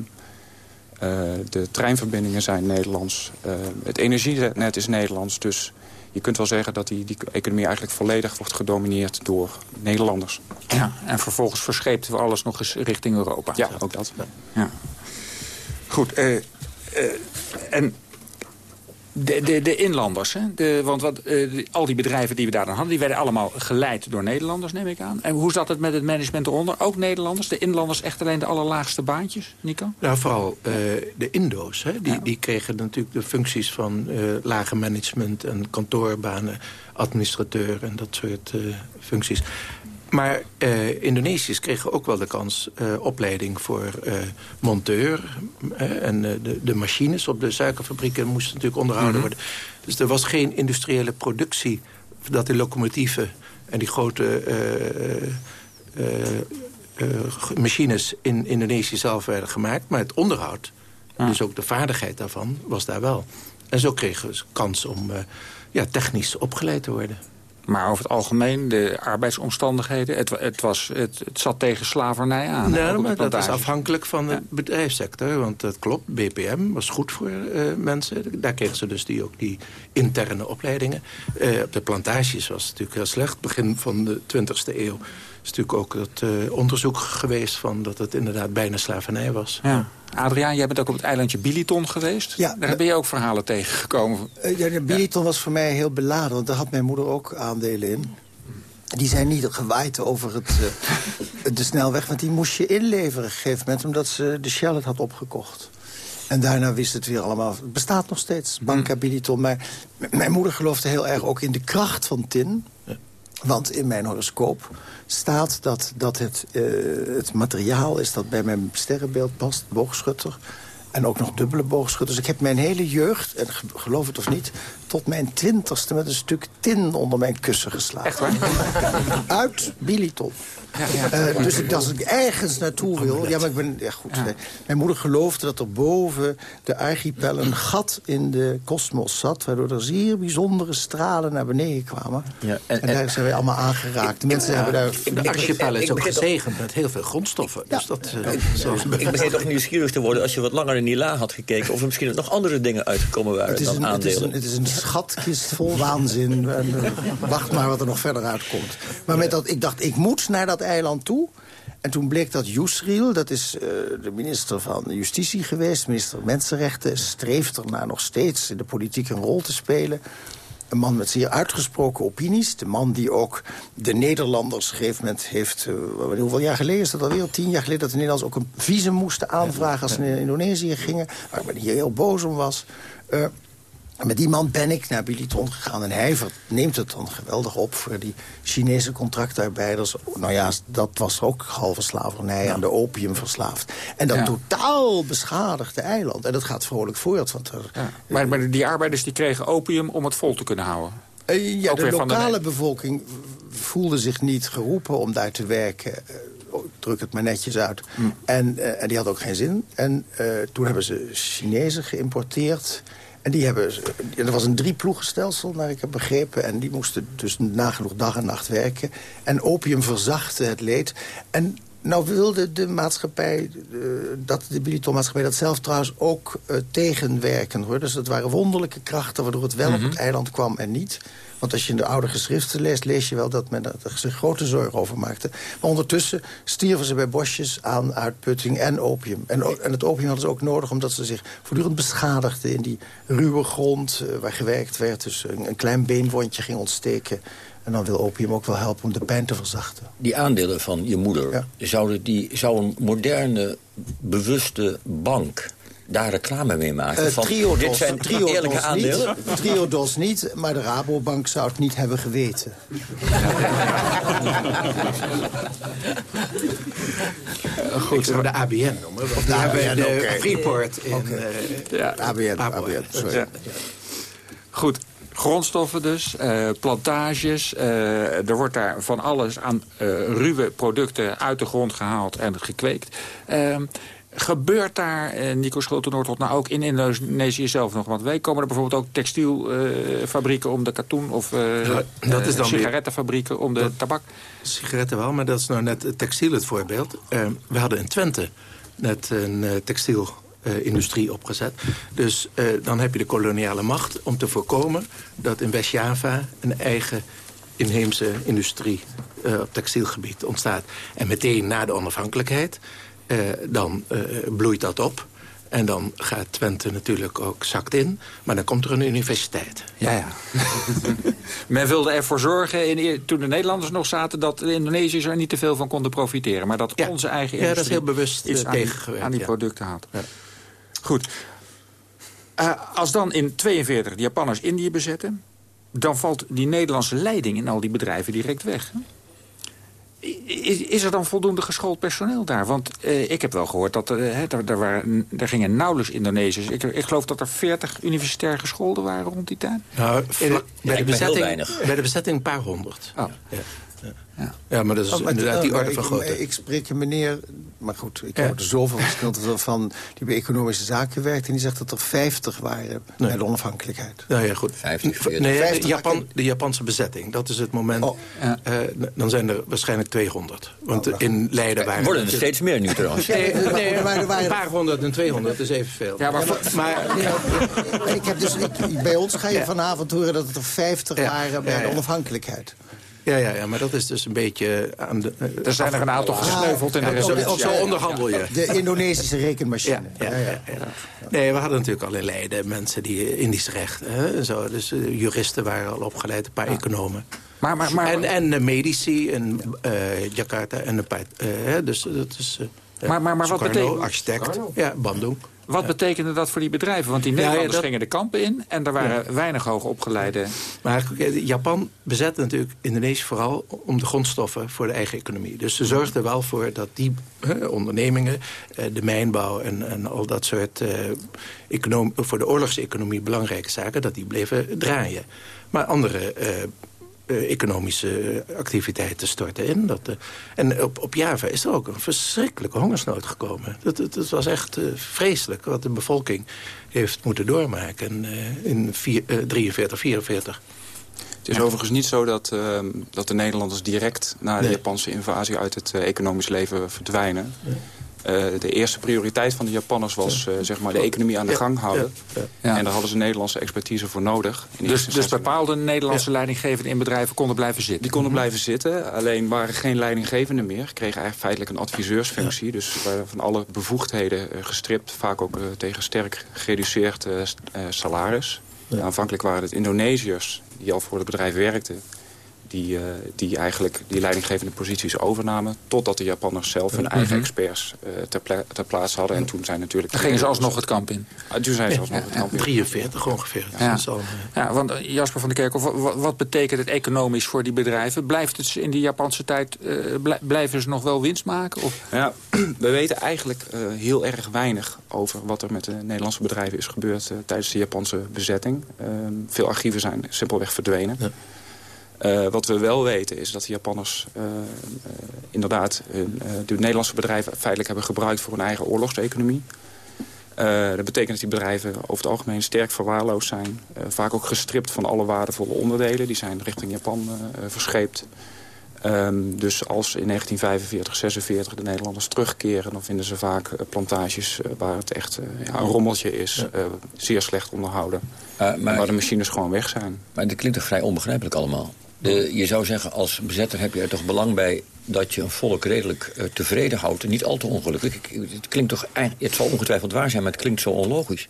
Uh, de treinverbindingen zijn Nederlands. Uh, het energienet is Nederlands. Dus je kunt wel zeggen dat die, die economie eigenlijk volledig wordt gedomineerd door Nederlanders. Ja, en vervolgens verscheept we alles nog eens richting Europa. Ja, ook dat. Ja. Goed, uh, en de, de, de inlanders, hè? De, want wat, uh, al die bedrijven die we daar dan hadden... die werden allemaal geleid door Nederlanders, neem ik aan. En hoe zat het met het management eronder? Ook Nederlanders? De inlanders echt alleen de allerlaagste baantjes, Nico? Nou, vooral uh, de Indo's. Hè? Die, ja. die kregen natuurlijk de functies van uh, lage management... en kantoorbanen, administrateur en dat soort functies. Maar uh, Indonesiërs kregen ook wel de kans uh, opleiding voor uh, monteur. en de, de, machines op de suikerfabrieken moesten natuurlijk onderhouden mhm. worden. Dus er was geen industriële productie dat die locomotieven en die grote machines in Indonesië zelf werden gemaakt. Maar het onderhoud, dus ook de vaardigheid daarvan, was daar wel. En zo kregen ze kans om ja, technisch opgeleid te worden. Maar over het algemeen, de arbeidsomstandigheden... het, het, was, het, het zat tegen slavernij aan. Nee, maar dat is afhankelijk van de bedrijfssector. Want dat klopt, BPM was goed voor uh, mensen. Daar kregen ze dus die, ook die interne opleidingen. Uh, op de plantages was het natuurlijk heel slecht. Begin van de 20e eeuw is natuurlijk ook dat uh, onderzoek geweest... van dat het inderdaad bijna slavernij was. Ja. Adriaan, jij bent ook op het eilandje Biliton geweest. Ja, Daar ben je ook verhalen tegengekomen. Uh, ja, Biliton was voor mij heel beladen, want daar had mijn moeder ook aandelen in. Die zijn niet gewaaid over het, uh, de snelweg, want die moest je inleveren op een gegeven moment... omdat ze de Shell het had opgekocht. En daarna wist het weer allemaal... Het bestaat nog steeds, Banca Biliton. Maar mijn moeder geloofde heel erg ook in de kracht van tin. Want in mijn horoscoop staat dat, dat het, uh, het materiaal is dat bij mijn sterrenbeeld past, boogschutter. En ook nog dubbele boogschutters. Ik heb mijn hele jeugd, en geloof het of niet... tot mijn twintigste met een stuk tin onder mijn kussen geslagen. Echt waar? Uit Biliton. Ja, ja. Uh, dus als ik ergens naartoe wil... Ja, maar ik ben... Ja, goed. Ja. Mijn moeder geloofde dat er boven de archipel een gat in de kosmos zat... waardoor er zeer bijzondere stralen naar beneden kwamen. Ja, en, en, daar zijn wij allemaal aangeraakt. De mensen hebben daar... De archipel is ook gezegend met heel veel grondstoffen. Dus dat, uh, ik begin toch nieuwsgierig te worden als je wat langer in die laag had gekeken... of er misschien nog andere dingen uitgekomen waren het dan een, aandelen. Het is, een, het is een schatkist vol waanzin. En, uh, wacht maar wat er nog verder uitkomt. Maar met dat, ik dacht, ik moet naar dat eiland toe. En toen bleek dat Yusril, dat is uh, de minister van Justitie geweest... minister van Mensenrechten, streeft ernaar nog steeds in de politiek een rol te spelen. Een man met zeer uitgesproken opinies. De man die ook de Nederlanders op een gegeven moment heeft... Uh, hoeveel jaar geleden is dat alweer? Tien jaar geleden dat de Nederlanders ook een visum moesten aanvragen... als ze naar Indonesië gingen. Waar ik hier heel boos om was. Uh, met die man ben ik naar Biliton gegaan. En hij neemt het dan geweldig op voor die Chinese contractarbeiders. Nou ja, dat was ook halve slavernij aan de opium verslaafd. En dat totaal beschadigde eiland. En dat gaat vrolijk voort. Want er, ja. maar, maar, die arbeiders die kregen opium om het vol te kunnen houden? Uh, ja, de lokale bevolking voelde zich niet geroepen om daar te werken. Uh, druk het maar netjes uit. Mm. En, uh, en die had ook geen zin. En toen hebben ze Chinezen geïmporteerd... En die hebben, er was een drieploegenstelsel, naar ik heb begrepen. En die moesten dus nagenoeg dag en nacht werken. En opium verzachtte het leed. En nou wilde de maatschappij, dat de Biliton-maatschappij dat zelf trouwens ook uh, tegenwerken. Hoor. Dus het waren wonderlijke krachten waardoor het wel op mhm. het eiland kwam en niet. Want als je in de oude geschriften leest, lees je wel dat men er zich grote zorgen over maakte. Maar ondertussen stierven ze bij bosjes aan uitputting en opium. En, en het opium hadden ze ook nodig omdat ze zich voortdurend beschadigden... in die ruwe grond uh, waar gewerkt werd. Dus een, een klein beenwondje ging ontsteken. En dan wil opium ook wel helpen om de pijn te verzachten. Die aandelen van je moeder, ja. zouden die, zou een moderne, bewuste bank daar reclame mee maken? Uh, van, triodos, dit zijn eerlijke aandelen? Niet, triodos niet, maar de Rabobank zou het niet hebben geweten. Uh, goed, zou de ABN noemen. Of de ABN, de okay. Freeport in okay. uh, ja. ABN. ABN, sorry. Ja. Goed, grondstoffen dus, uh, plantages. Uh, er wordt daar van alles aan uh, ruwe producten uit de grond gehaald en gekweekt. Gebeurt daar, eh, Nico Schulte-Noordholt, nou ook in Indonesië zelf nog? Want wij komen er bijvoorbeeld ook textielfabrieken uh, om de katoen... of ja, dat is dan sigarettenfabrieken om de dat, tabak. Sigaretten wel, maar dat is nou net textiel het voorbeeld. Uh, we hadden in Twente net een textielindustrie opgezet. Dus dan heb je de koloniale macht om te voorkomen... dat in West-Java een eigen inheemse industrie op textielgebied ontstaat. En meteen na de onafhankelijkheid eh, dan eh, bloeit dat op. En dan gaat Twente natuurlijk ook zakt in. Maar dan komt er een universiteit. Ja, ja. Men wilde ervoor zorgen, in, toen de Nederlanders nog zaten... dat de Indonesiërs er niet te veel van konden profiteren. Maar dat onze eigen industrie... Ja, dat is heel bewust iets aan, die, aan die producten had. Ja. Goed. Uh, als dan in 42 de Japanners Indië bezetten... dan valt die Nederlandse leiding in al die bedrijven direct weg. Hè? Is, is er dan voldoende geschoold personeel daar? Want uh, ik heb wel gehoord dat uh, er, er, waren, er gingen nauwelijks Indonesiërs. Ik, ik geloof dat er 40 universitair gescholden waren rond die tijd. Nou, bij, de bezetting, bij de bezetting een paar honderd. Oh. Ja. Ja. ja, maar dat is oh, inderdaad die orde van grootte. Ik spreek een meneer, maar goed, ik ja. hoorde zoveel verschillende van... die bij economische zaken werkt en die zegt dat er 50 waren bij de onafhankelijkheid. Nou ja, goed. 50, nee, 50 de, Japan, de Japanse bezetting, dat is het moment. Oh. Uh, dan zijn er waarschijnlijk 200. Want oh, in Leiden waren... Worden er steeds meer nu trouwens. nee, nee, een paar honderd en 200 is evenveel. Ja, maar... maar ja, ik heb dus, ik, bij ons ga je vanavond horen dat het er 50 waren bij de onafhankelijkheid. Ja, ja, ja, maar dat is dus een beetje aan de... Uh, er zijn er een aantal gesneuveld in de resolutie. Zo onderhandel je. De Indonesische rekenmachine. Ja, ja, ja, Nee, we hadden natuurlijk al in Leiden mensen die Indisch recht... Hè, zo, dus uh, juristen waren al opgeleid, een paar economen. Maar, maar, maar, en, en medici in uh, Jakarta en een paar... dus dat is... maar maar, maar wat betekent... architect. Ja, Bandung. Wat betekende dat voor die bedrijven? Want die Nederlanders gingen de kampen in en er waren weinig hoogopgeleide... Maar Japan bezette natuurlijk Indonesië vooral om de grondstoffen voor de eigen economie. Dus ze zorgden er wel voor dat die ondernemingen, eh, de mijnbouw en, en al dat soort uh, voor de oorlogseconomie belangrijke zaken, dat die bleven draaien. Maar andere uh, economische activiteiten storten in. Dat, uh, en op, op Java is er ook een verschrikkelijke hongersnood gekomen. Dat, dat, dat was echt vreselijk wat de bevolking heeft moeten doormaken in 1943, 44. Het is overigens niet zo dat, dat de Nederlanders direct na de Japanse invasie uit het economisch leven verdwijnen. Uh, de eerste prioriteit van de Japanners was uh, zeg maar de economie aan de gang houden. Ja. En daar hadden ze Nederlandse expertise voor nodig. Dus, dus bepaalde Nederlandse leidinggevenden in bedrijven konden blijven zitten? Die konden blijven zitten, alleen waren geen leidinggevenden meer. Kregen eigenlijk feitelijk een adviseursfunctie. Dus waren van alle bevoegdheden uh, gestript. Vaak ook tegen sterk gereduceerd salaris. Aanvankelijk waren het Indonesiërs die al voor het bedrijf werkten die, uh, die eigenlijk die leidinggevende posities overnamen... totdat de Japanners zelf hun eigen experts uh, ter, ter, plaatse hadden. En toen zijn natuurlijk... Toen gingen ze alsnog het kamp in. Uh, toen zijn ze alsnog het kamp in. 43 ongeveer. Ja, ja want eh, Jasper van der Kerkhoff, wat, wat, betekent het economisch voor die bedrijven? Blijft het in die Japanse tijd, blijven ze nog wel winst maken? Of? Ja, we weten eigenlijk heel erg weinig over wat er met de Nederlandse bedrijven is gebeurd... tijdens de Japanse bezetting. Ehm, veel archieven zijn simpelweg verdwenen. Ja. Uh, wat we wel weten is dat de Japanners uh, uh, inderdaad de Nederlandse bedrijven feitelijk hebben gebruikt voor hun eigen oorlogseconomie. dat betekent dat die bedrijven over het algemeen sterk verwaarloosd zijn. vaak ook gestript van alle waardevolle onderdelen. Die zijn richting Japan verscheept. Um, dus als in 1945, 46 de Nederlanders terugkeren... dan vinden ze vaak plantages waar het echt ja, een rommeltje is. zeer slecht onderhouden. maar, waar de machines gewoon weg zijn. Maar dat klinkt toch vrij onbegrijpelijk allemaal? Je zou zeggen, als bezetter heb je er toch belang bij... dat je een volk redelijk uh, tevreden houdt en niet al te ongelukkig. Het, klinkt toch, het zal ongetwijfeld waar zijn, maar het klinkt zo onlogisch.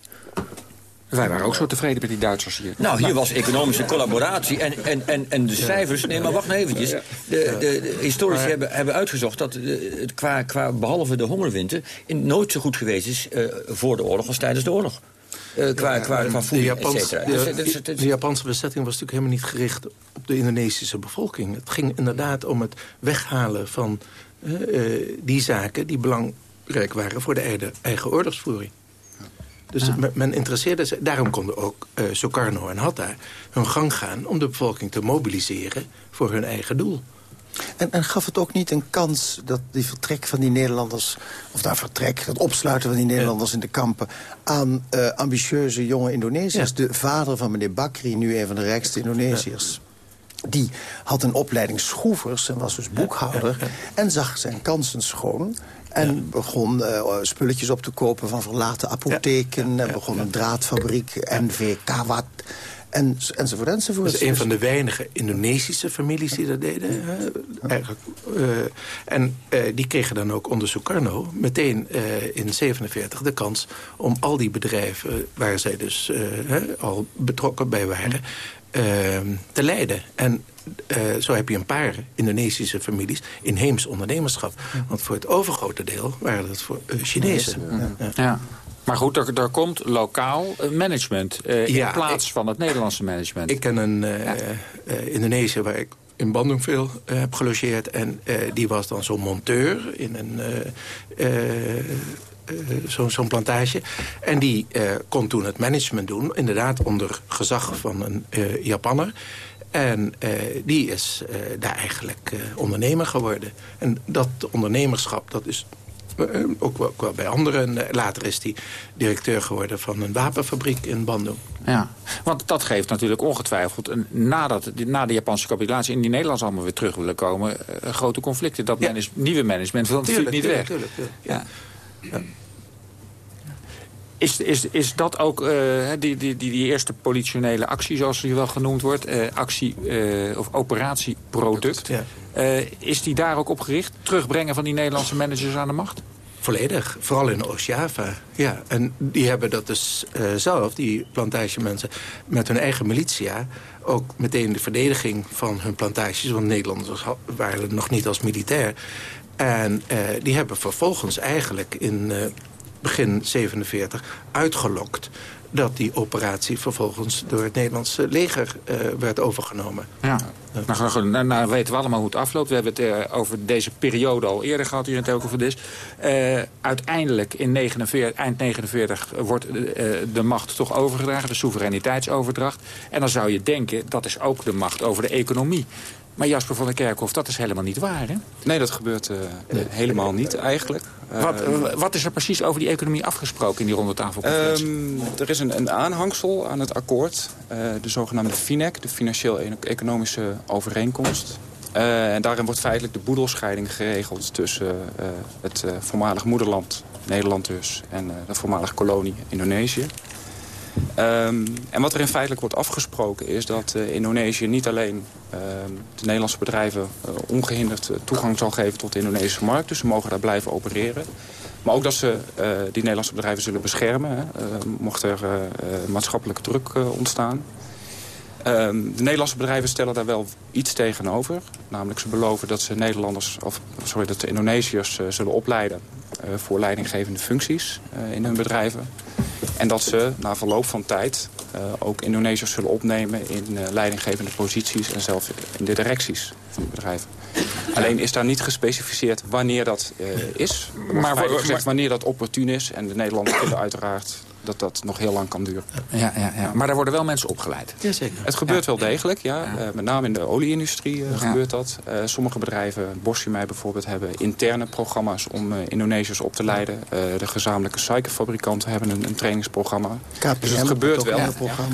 Wij waren ook zo tevreden met die Duitsers hier. Nou, hier was economische collaboratie en, en, en, en de cijfers... Nee, maar wacht nou eventjes. De, de, de historici hebben, hebben uitgezocht dat het qua, qua behalve de hongerwinter... In nooit zo goed geweest is uh, voor de oorlog als tijdens de oorlog. Uh, qua, qua, qua voeding, de, Japanse, de, de, de, Japanse bezetting was natuurlijk helemaal niet gericht op de Indonesische bevolking. Het ging inderdaad om het weghalen van uh, die zaken die belangrijk waren voor de eigen, eigen oorlogsvoering. Dus ja. men interesseerde zich, daarom konden ook uh, Sukarno en Hatta hun gang gaan... om de bevolking te mobiliseren voor hun eigen doel. En, en, gaf het ook niet een kans dat die vertrek van die Nederlanders... of daar vertrek, het opsluiten van die Nederlanders in de kampen... aan uh, ambitieuze jonge Indonesiërs? De vader van meneer Bakri, nu een van de rijkste Indonesiërs... die had een opleiding schroevers en was dus boekhouder... en zag zijn kansen schoon... En begon uh, spulletjes op te kopen van verlaten apotheken. En begon een draadfabriek, NV Kawat en, enzovoort, enzovoort. Dat is een van de weinige Indonesische families die dat deden. eigenlijk. Uh, en uh, die kregen dan ook onder Sukarno meteen uh, in 47 de kans... om al die bedrijven waar zij dus al betrokken bij waren... te leiden. En uh, zo heb je een paar Indonesische families inheems ondernemerschap. Want voor het overgrote deel waren dat voor uh, Chinezen. Ja. ja. Maar goed, er, er komt lokaal eh, management uh, in plaats van het Nederlandse management. Ik ken een uh, ja. Indonesiër waar ik in Bandung veel heb gelogeerd. En die was dan zo'n monteur in een... zo'n zo plantage. En die kon toen het management doen. Inderdaad onder gezag van een Japanner. En die is daar eigenlijk ondernemer geworden. En dat ondernemerschap, dat is eh, ook wel, ook wel bij anderen. Eh, later is hij directeur geworden van een wapenfabriek in Bandung. Ja, want dat geeft natuurlijk ongetwijfeld... nadat, na de Japanse capitulatie in die Nederlanders allemaal weer terug willen komen... Grote conflicten. Dat ja. nieuwe management wil natuurlijk niet weg. Tuurlijk, tuurlijk, ja. ja. Is, is, is dat ook uh, die, die, die, die eerste politionele actie, zoals die wel genoemd wordt... Uh, actie uh, of operatie product... Ja. is die daar ook op gericht? Terugbrengen van die Nederlandse managers aan de macht? Volledig, vooral in Oost-Java. Ja, en die hebben dat dus zelf, die plantagemensen... met hun eigen militia ook meteen de verdediging van hun plantages... want Nederlanders waren nog niet als militair... En die hebben vervolgens eigenlijk in begin 47 uitgelokt dat die operatie vervolgens door het Nederlandse leger uh, werd overgenomen. Ja. Nou, nou, nou, weten we allemaal hoe het afloopt. We hebben het uh, over deze periode al eerder gehad hier in Telco van Dis. Uh, uiteindelijk in 49, eind 49 wordt de macht toch overgedragen. De soevereiniteitsoverdracht. En dan zou je denken, dat is ook de macht over de economie. Maar Jasper van der Kerkhof, dat is helemaal niet waar, hè? Nee, dat gebeurt uh, helemaal niet eigenlijk. Wat, uh, wat, is er precies over die economie afgesproken in die rondetafelconferentie? Um, er is een, een, aanhangsel aan het akkoord. Uh, de zogenaamde FINEC, de Financieel-Economische Overeenkomst. en daarin wordt feitelijk de boedelscheiding geregeld... tussen het voormalig moederland, Nederland dus... en de voormalige kolonie Indonesië. Um, en wat er in feitelijk wordt afgesproken is dat uh, Indonesië niet alleen uh, de Nederlandse bedrijven uh, ongehinderd toegang zal geven tot de Indonesische markt. Dus ze mogen daar blijven opereren. Maar ook dat ze die Nederlandse bedrijven zullen beschermen. mocht er maatschappelijke druk ontstaan. De Nederlandse bedrijven stellen daar wel iets tegenover. Namelijk ze beloven dat ze Nederlanders, of sorry, dat de Indonesiërs zullen opleiden voor leidinggevende functies in hun bedrijven. En dat ze na verloop van tijd uh, ook Indonesiërs zullen opnemen in uh, leidinggevende posities en zelfs in de directies van de bedrijven. Alleen is daar niet gespecificeerd wanneer dat uh, is. Maar, maar gezegd wanneer dat opportun is. En de Nederlanders willen uiteraard dat dat nog heel lang kan duren. Ja, ja, ja. Maar daar worden wel mensen opgeleid. Jazeker. Het gebeurt wel degelijk, ja. Uh, met name in de olieindustrie uh, gebeurt dat. Uh, sommige bedrijven, Boschimei bijvoorbeeld, hebben interne programma's om Indonesiërs op te leiden. de gezamenlijke suikerfabrikanten hebben een, een trainingsprogramma. KPM, dus het gebeurt wel.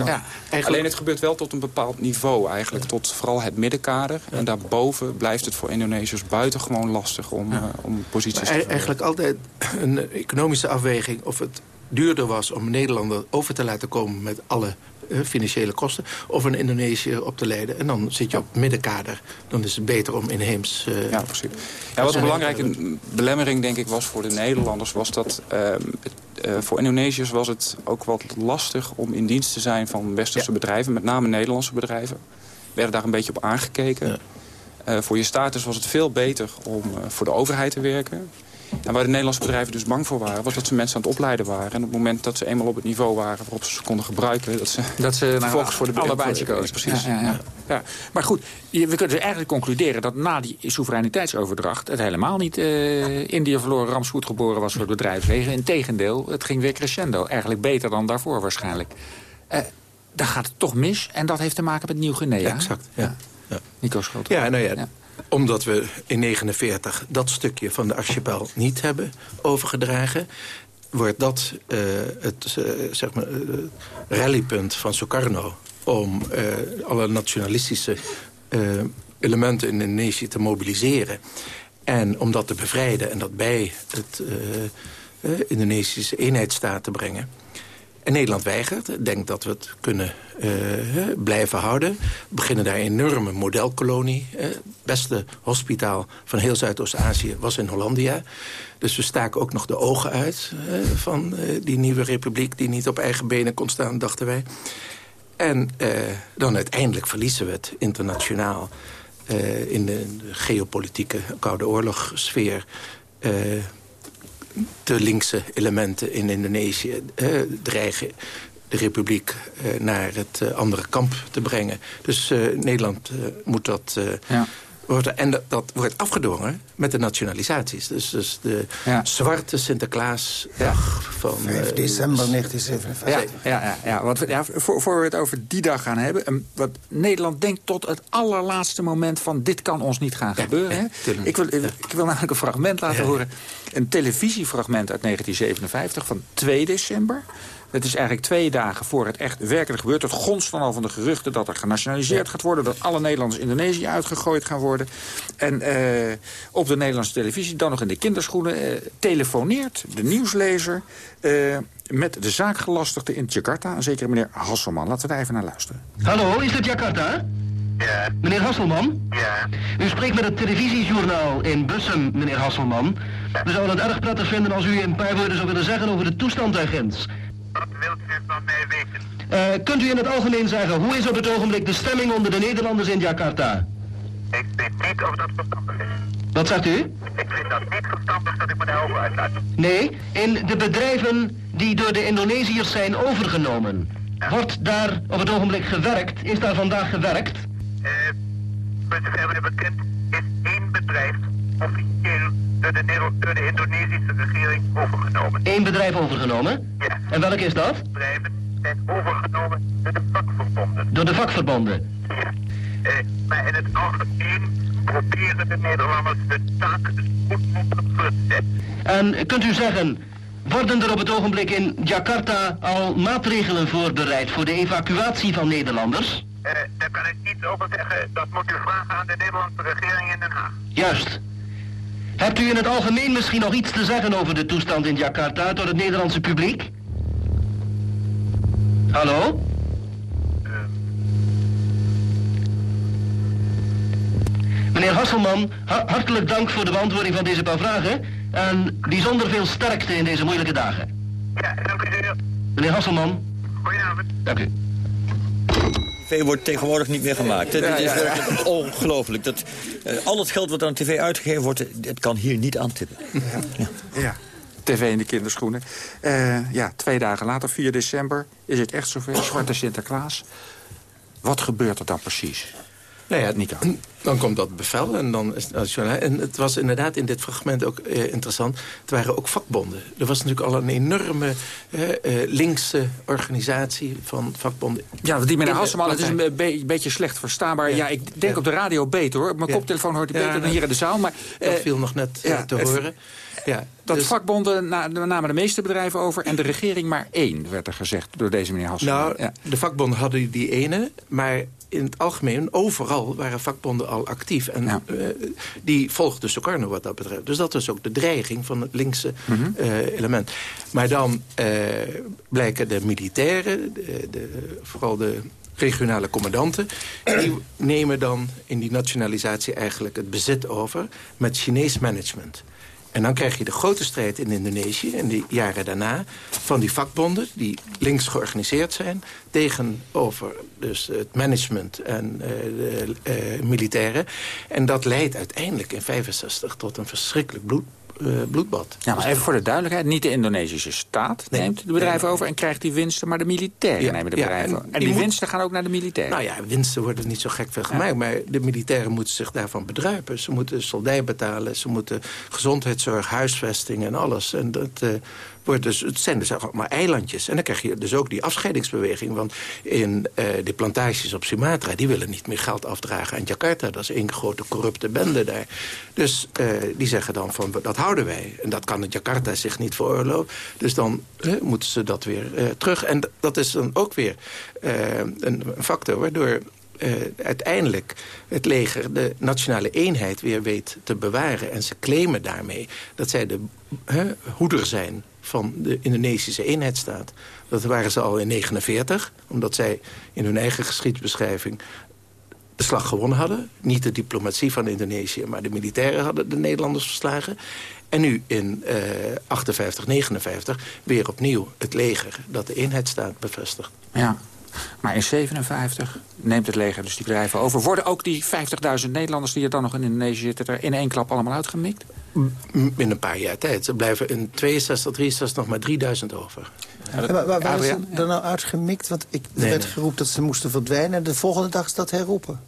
Ja, Alleen het gebeurt wel tot een bepaald niveau eigenlijk. Tot vooral het middenkader. En daarboven blijft het voor Indonesiërs buitengewoon lastig om, om posities te te Eigenlijk altijd een economische afweging of het duurder was om Nederlander over te laten komen met alle uh, financiële kosten... of een Indonesië op te leiden. En dan zit je op middenkader. Dan is het beter om inheems... Uh, ja, precies. Ja, wat een belangrijke belemmering, denk ik, was voor de Nederlanders... was dat uh, voor Indonesiërs was het ook wat lastig om in dienst te zijn van westerse bedrijven. Met name Nederlandse bedrijven. Werden daar een beetje op aangekeken. Ja. voor je status was het veel beter om voor de overheid te werken. En waar de Nederlandse bedrijven dus bang voor waren... was dat ze mensen aan het opleiden waren. En op het moment dat ze eenmaal op het niveau waren waarop ze ze konden gebruiken... dat ze, dat ze nou, voor de allebei kozen. Precies. Ja, ja, ja. Maar goed, we kunnen dus eigenlijk concluderen... dat na die soevereiniteitsoverdracht... het helemaal niet uh, Indië verloren rampspoed geboren was voor het bedrijfsleven. Integendeel, het ging weer crescendo. Eigenlijk beter dan daarvoor waarschijnlijk. Uh, daar gaat het toch mis. En dat heeft te maken met Nieuw-Guinea. exact, ja. ja. Nico Schoten. Ja, nou ja, omdat we in 1949 dat stukje van de archipel niet hebben overgedragen wordt dat uh, het uh, zeg maar, uh, rallypunt van Sukarno... om alle nationalistische elementen in Indonesië te mobiliseren. En om dat te bevrijden en dat bij het Indonesische eenheidsstaat te brengen. Nederland weigert, denkt dat we het kunnen uh, blijven houden. We beginnen daar een enorme modelkolonie. Het beste hospitaal van heel Zuidoost-Azië was in Hollandia. Dus we staken ook nog de ogen uit van uh, die nieuwe republiek... die niet op eigen benen kon staan, dachten wij. En dan uiteindelijk verliezen we het internationaal... in, de, geopolitieke Koude Oorlogssfeer de linkse elementen in Indonesië eh, dreigen de republiek naar het andere kamp te brengen. Dus Nederland moet dat... Ja. En dat, dat, wordt afgedwongen met de nationalisaties. Dus, dus de zwarte Sinterklaasdag van... 5 december 1957. Ja, ja, ja, ja, wat, ja voor, voor we het over die dag gaan hebben... wat Nederland denkt tot het allerlaatste moment van... dit kan ons niet gaan gebeuren. ik, wil, ik wil namelijk een fragment laten horen. Een televisiefragment uit 1957 van 2 december... Het is eigenlijk twee dagen voor het echt werkelijk gebeurt. Het gonst dan al van de geruchten dat er genationaliseerd gaat worden... dat alle Nederlanders Indonesië uitgegooid gaan worden. En uh, op de Nederlandse televisie, dan nog in de kinderschoenen... Uh, telefoneert de nieuwslezer uh, met de zaakgelastigde in Jakarta... een zekere meneer Hasselman. Laten we daar even naar luisteren. Hallo, is het Jakarta? Ja. Meneer Hasselman? Ja. U spreekt met het televisiejournaal in Bussum, meneer Hasselman. We zouden het erg prettig vinden als u een paar woorden zou willen zeggen over de toestand daar ginds. Wat wilt u van mij weten? Uh, kunt u in het algemeen zeggen, hoe is op het ogenblik de stemming onder de Nederlanders in Jakarta? Ik weet niet of dat verstandig is. Wat zegt u? Ik vind dat niet verstandig dat ik me daarover uitlaat. Nee, in de bedrijven die door de Indonesiërs zijn overgenomen. Wordt daar op het ogenblik gewerkt? Is daar vandaag gewerkt? Eh, voor zover me bekend is één bedrijf officieel door de, door de Indonesische regering overgenomen. Eén bedrijf overgenomen? Ja. En welk is dat? Bedrijven zijn overgenomen door de vakverbonden. Door de vakverbonden? Ja. Eh, maar in het algemeen proberen de Nederlanders de taak goed te zetten. En kunt u zeggen, worden er op het ogenblik in Jakarta al maatregelen voorbereid voor de evacuatie van Nederlanders? Uh, daar kan ik niets over zeggen. Dat moet u vragen aan de Nederlandse regering in Den Haag. Juist. Hebt u in het algemeen misschien nog iets te zeggen over de toestand in Jakarta door het Nederlandse publiek? Hallo? Meneer Hasselman, hartelijk dank voor de beantwoording van deze paar vragen. En bijzonder veel sterkte in deze moeilijke dagen. Ja, dank u. Meneer Hasselman. Goedenavond. Dank u tv wordt tegenwoordig niet meer gemaakt. Het is werkelijk ongelooflijk. Dat, uh, al het geld wat aan tv uitgegeven wordt, het kan hier niet aantippen. Ja. ja. TV in de kinderschoenen. Uh, ja, twee dagen later, 4 december, is het echt zover. Zwarte Sinterklaas. Wat gebeurt er dan precies? Nou ja, niet dan komt dat bevel en dan is het En het was inderdaad in dit fragment ook eh, interessant. Het waren ook vakbonden. Er was natuurlijk al een enorme eh, eh, linkse organisatie van vakbonden. Ja, die meneer Hasselman, het is een beetje slecht verstaanbaar. Ja, ik denk op de radio beter hoor. Op mijn koptelefoon hoort hij beter dan hier in de zaal. Maar, dat viel nog net te horen. Ja, dat dus... vakbonden namen de meeste bedrijven over... en de regering maar één, werd er gezegd door deze meneer Hasselman. Nou, ja. de vakbonden hadden die ene, maar in het algemeen, overal waren vakbonden al actief. En ja. uh, die volgden Sukarno wat dat betreft. Dus dat was ook de dreiging van het linkse mm -hmm. uh, element. Maar dan uh, blijken de militairen, de, de, vooral de regionale commandanten... die nemen dan in die nationalisatie eigenlijk het bezit over... met Chinees management. En dan krijg je de grote strijd in Indonesië in de jaren daarna... van die vakbonden die links georganiseerd zijn... tegenover dus het management en uh, de uh, militairen. En dat leidt uiteindelijk in 65 tot een verschrikkelijk bloed, uh, bloedbad. Ja, maar even voor de duidelijkheid. Niet de Indonesische staat nee, neemt de bedrijven nee, over en krijgt die winsten... maar de militairen ja, nemen de bedrijven ja, en, over. En die, moet, winsten gaan ook naar de militairen. Nou ja, winsten worden niet zo gek veel gemaakt... maar de militairen moeten zich daarvan bedruipen. Ze moeten soldij betalen, ze moeten gezondheidszorg, huisvesting en alles. En dat... Uh, dus, het zijn dus allemaal eilandjes. En dan krijg je dus ook die afscheidingsbeweging. Want in uh, die plantages op Sumatra... die willen niet meer geld afdragen aan Jakarta. Dat is één grote corrupte bende daar. Dus uh, die zeggen dan van, dat houden wij. En dat kan het Jakarta zich niet veroorloven. Dus dan uh, moeten ze dat weer terug. En dat is dan ook weer een factor waardoor uiteindelijk het leger de nationale eenheid weer weet te bewaren. En ze claimen daarmee dat zij de hoeder zijn van de Indonesische eenheidsstaat. Dat waren ze al in 1949, omdat zij in hun eigen geschiedsbeschrijving de slag gewonnen hadden. Niet de diplomatie van Indonesië, maar de militairen hadden de Nederlanders verslagen. En nu in uh, 58, 59 weer opnieuw het leger dat de eenheidsstaat bevestigt. Ja, maar in 57 neemt het leger dus die bedrijven over. Worden ook die 50.000 Nederlanders die er dan nog in Indonesië zitten... er in één klap allemaal uitgemikt? In een paar jaar tijd. Ze blijven in 62, 63 nog maar 3000 over. Ja, waar, waar, waar is ze er nou uitgemikt? Want ik, er Nee, werd nee. geroepen dat ze moesten verdwijnen... en de volgende dag is dat herroepen.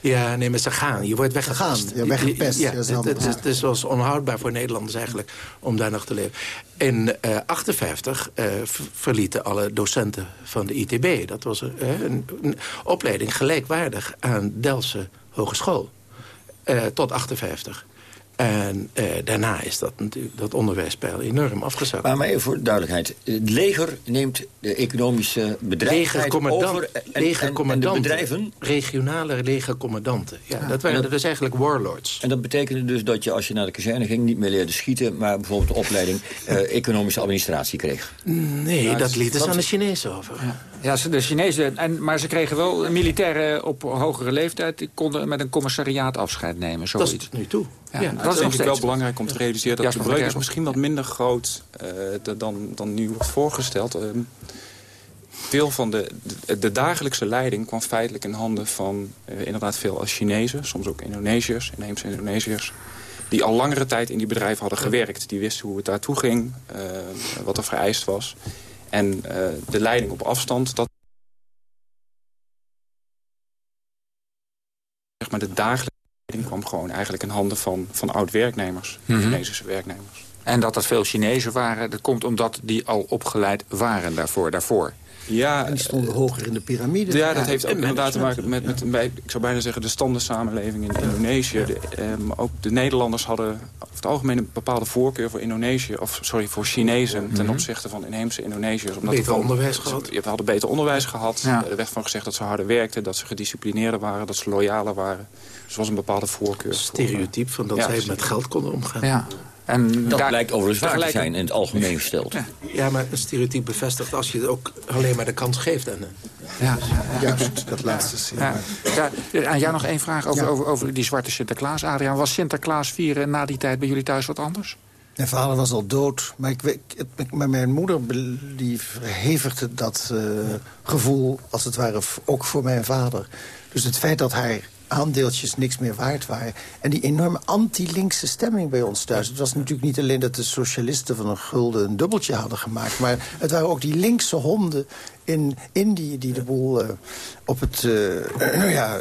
Ja, nee, maar ze gaan. Je wordt weggepest. Gaan, ja, weggepest, Ja, ja, dat is het, het, is- het is was onhoudbaar voor Nederlanders eigenlijk om daar nog te leven. In eh 58 eh, v- verlieten alle docenten van de ITB. Dat was eh, een, een opleiding gelijkwaardig aan Delftse Hogeschool. Eh, tot 58. En eh, daarna is dat, natuurlijk, dat onderwijspeil enorm afgezakt. Maar, maar even voor duidelijkheid. Het leger neemt de economische Legercommandant, over... En, en, en de legercommandanten, bedrijven... regionale legercommandanten. Ja, dat waren En dat- dus eigenlijk warlords. En dat betekende dus dat je als je naar de kazerne ging... niet meer leerde schieten, maar bijvoorbeeld de opleiding... eh, economische administratie kreeg. Nee, dat lieten ze aan de Chinezen over. Ja, ze- de Chinezen, en, maar ze kregen wel militairen op hogere leeftijd... die konden met een commissariaat afscheid nemen. Dat is Zoiets. tot nu toe. Ja, Ja, dat, dat is denk ik wel belangrijk om te realiseren... dat de van breuk is misschien wat minder groot eh, de- dan, dan nu wordt voorgesteld. Ehm, veel van de, de, de dagelijkse leiding kwam feitelijk in handen van eh, inderdaad veel als Chinezen. Soms ook Indonesiërs, inheemse Indonesiërs. Die al langere tijd in die bedrijven hadden gewerkt. Die wisten hoe het daartoe ging, eh, wat er vereist was. En eh, de leiding op afstand, dat zeg maar de dagelijkse leiding kwam gewoon eigenlijk in handen van, van oud-werknemers. Mhm. Indonesische werknemers. En dat dat veel Chinezen waren, dat komt omdat die al opgeleid waren daarvoor. daarvoor. Ja, En die stonden hoger in de piramide. Ja, dat heeft ook inderdaad te maken met, met bij- ik zou bijna zeggen, de standensamenleving in Indonesië. De, ehm, ook de Nederlanders hadden over het algemeen een bepaalde voorkeur voor Indonesië, of sorry, voor Chinezen ten Mhm. opzichte van inheemse Indonesiërs. Omdat Beter er van- onderwijs ze- gehad. Je hadden beter onderwijs gehad. Ja. Er werd van gezegd dat ze harder werkten, dat ze gedisciplineerder waren, dat ze loyaler waren. Dus was een bepaalde voorkeur. voor, eh, Stereotyp van dat Ja, zij met geld konden omgaan. Ja. En Dat daar- blijkt overigens waar te zijn in het algemeen gesteld. Ja, maar een stereotype bevestigt als je het ook alleen maar de kans geeft. En, Ja. Juist, dat laatste. Ja, ja, aan jou nog één vraag over, Ja. over, over die zwarte Sinterklaas. Adriaan, was Sinterklaas vieren na die tijd bij jullie thuis wat anders? Mijn vader was al dood, maar, ik, weet- het- maar mijn moeder die verhevigde dat eh, gevoel... als het ware ook voor mijn vader. Dus het feit dat haar aandeeltjes niks meer waard waren... en die enorme anti-linkse stemming bij ons thuis. Het was natuurlijk niet alleen dat de socialisten van een gulden een dubbeltje hadden gemaakt... maar het waren ook die linkse honden in Indië die de boel eh, op het eh, nou ja,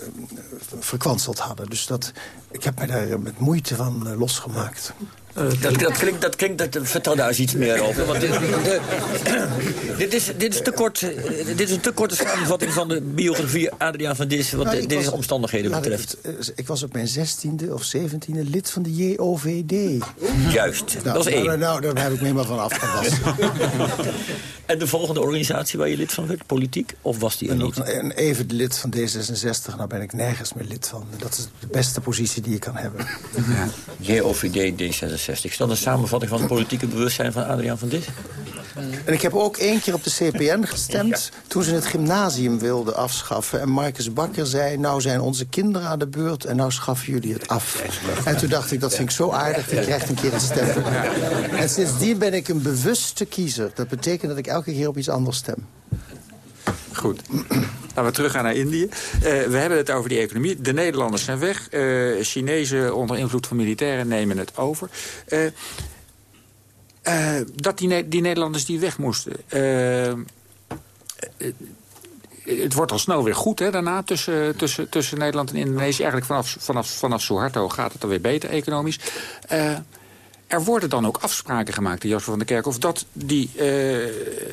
verkwanseld hadden. Dus dat, ik heb mij daar met moeite van eh, losgemaakt. Dat, dat klinkt, dat klinkt, dat, vertel daar eens iets meer over. Want dit, de- dit, is, dit, is te kort, eh, dit is een te korte samenvatting van de biografie Adriaan van Dis... wat Nou, deze was- omstandigheden ik betreft. het, eh, ik was op mijn zestiende of zeventiende lid van de JOVD. Juist, Nou, dat is nou, één. nou, daar heb ik me maar van afgewast. En de volgende organisatie waar je lid van werd, politiek? Of was die er niet? een even lid van D66. Nou ben ik nergens meer lid van. Dat is de beste positie die je kan hebben. JOVD D66. Is dat een samenvatting van het politieke bewustzijn van Adriaan van Dis? En ik heb ook één keer op de CPN gestemd... toen ze het gymnasium wilden afschaffen. En Marcus Bakker zei... nou zijn onze kinderen aan de beurt en nou schaffen jullie het af. En toen dacht ik, dat vind ik zo aardig... je krijgt een keer een stem. En sindsdien ben ik een bewuste kiezer. Dat betekent dat ik elke keer op iets anders stem. Goed. Laten we teruggaan naar Indië. Eh, we hebben het over die economie. De Nederlanders zijn weg. Eh, Chinezen onder invloed van militairen nemen het over. Eh, dat die, die Nederlanders die weg moesten... het wordt al snel weer goed hè, daarna tussen, tussen, tussen Nederland en Indonesië. Eigenlijk vanaf, vanaf, vanaf gaat het alweer beter economisch. Eh, er worden dan ook afspraken gemaakt, de Jasper van der Kerkhof... dat die, eh,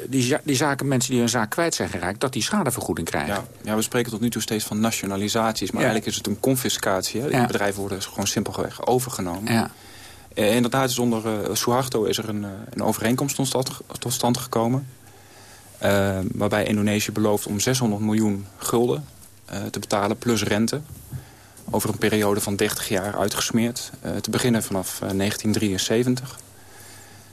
die, die zaken, mensen die hun zaak kwijt zijn geraakt... dat die schadevergoeding krijgen. Ja, ja, we spreken tot nu toe steeds van nationalisaties. Maar Ja. eigenlijk is het een confiscatie. Hè? Ja. Die bedrijven worden gewoon simpelweg overgenomen. Ja. Eh, inderdaad is onder eh, Suharto is er een, een overeenkomst tot stand, tot stand gekomen. Waarbij Indonesië belooft om 600 miljoen gulden te betalen plus rente. Over een periode van 30 jaar uitgesmeerd. eh, te beginnen vanaf eh, 1973.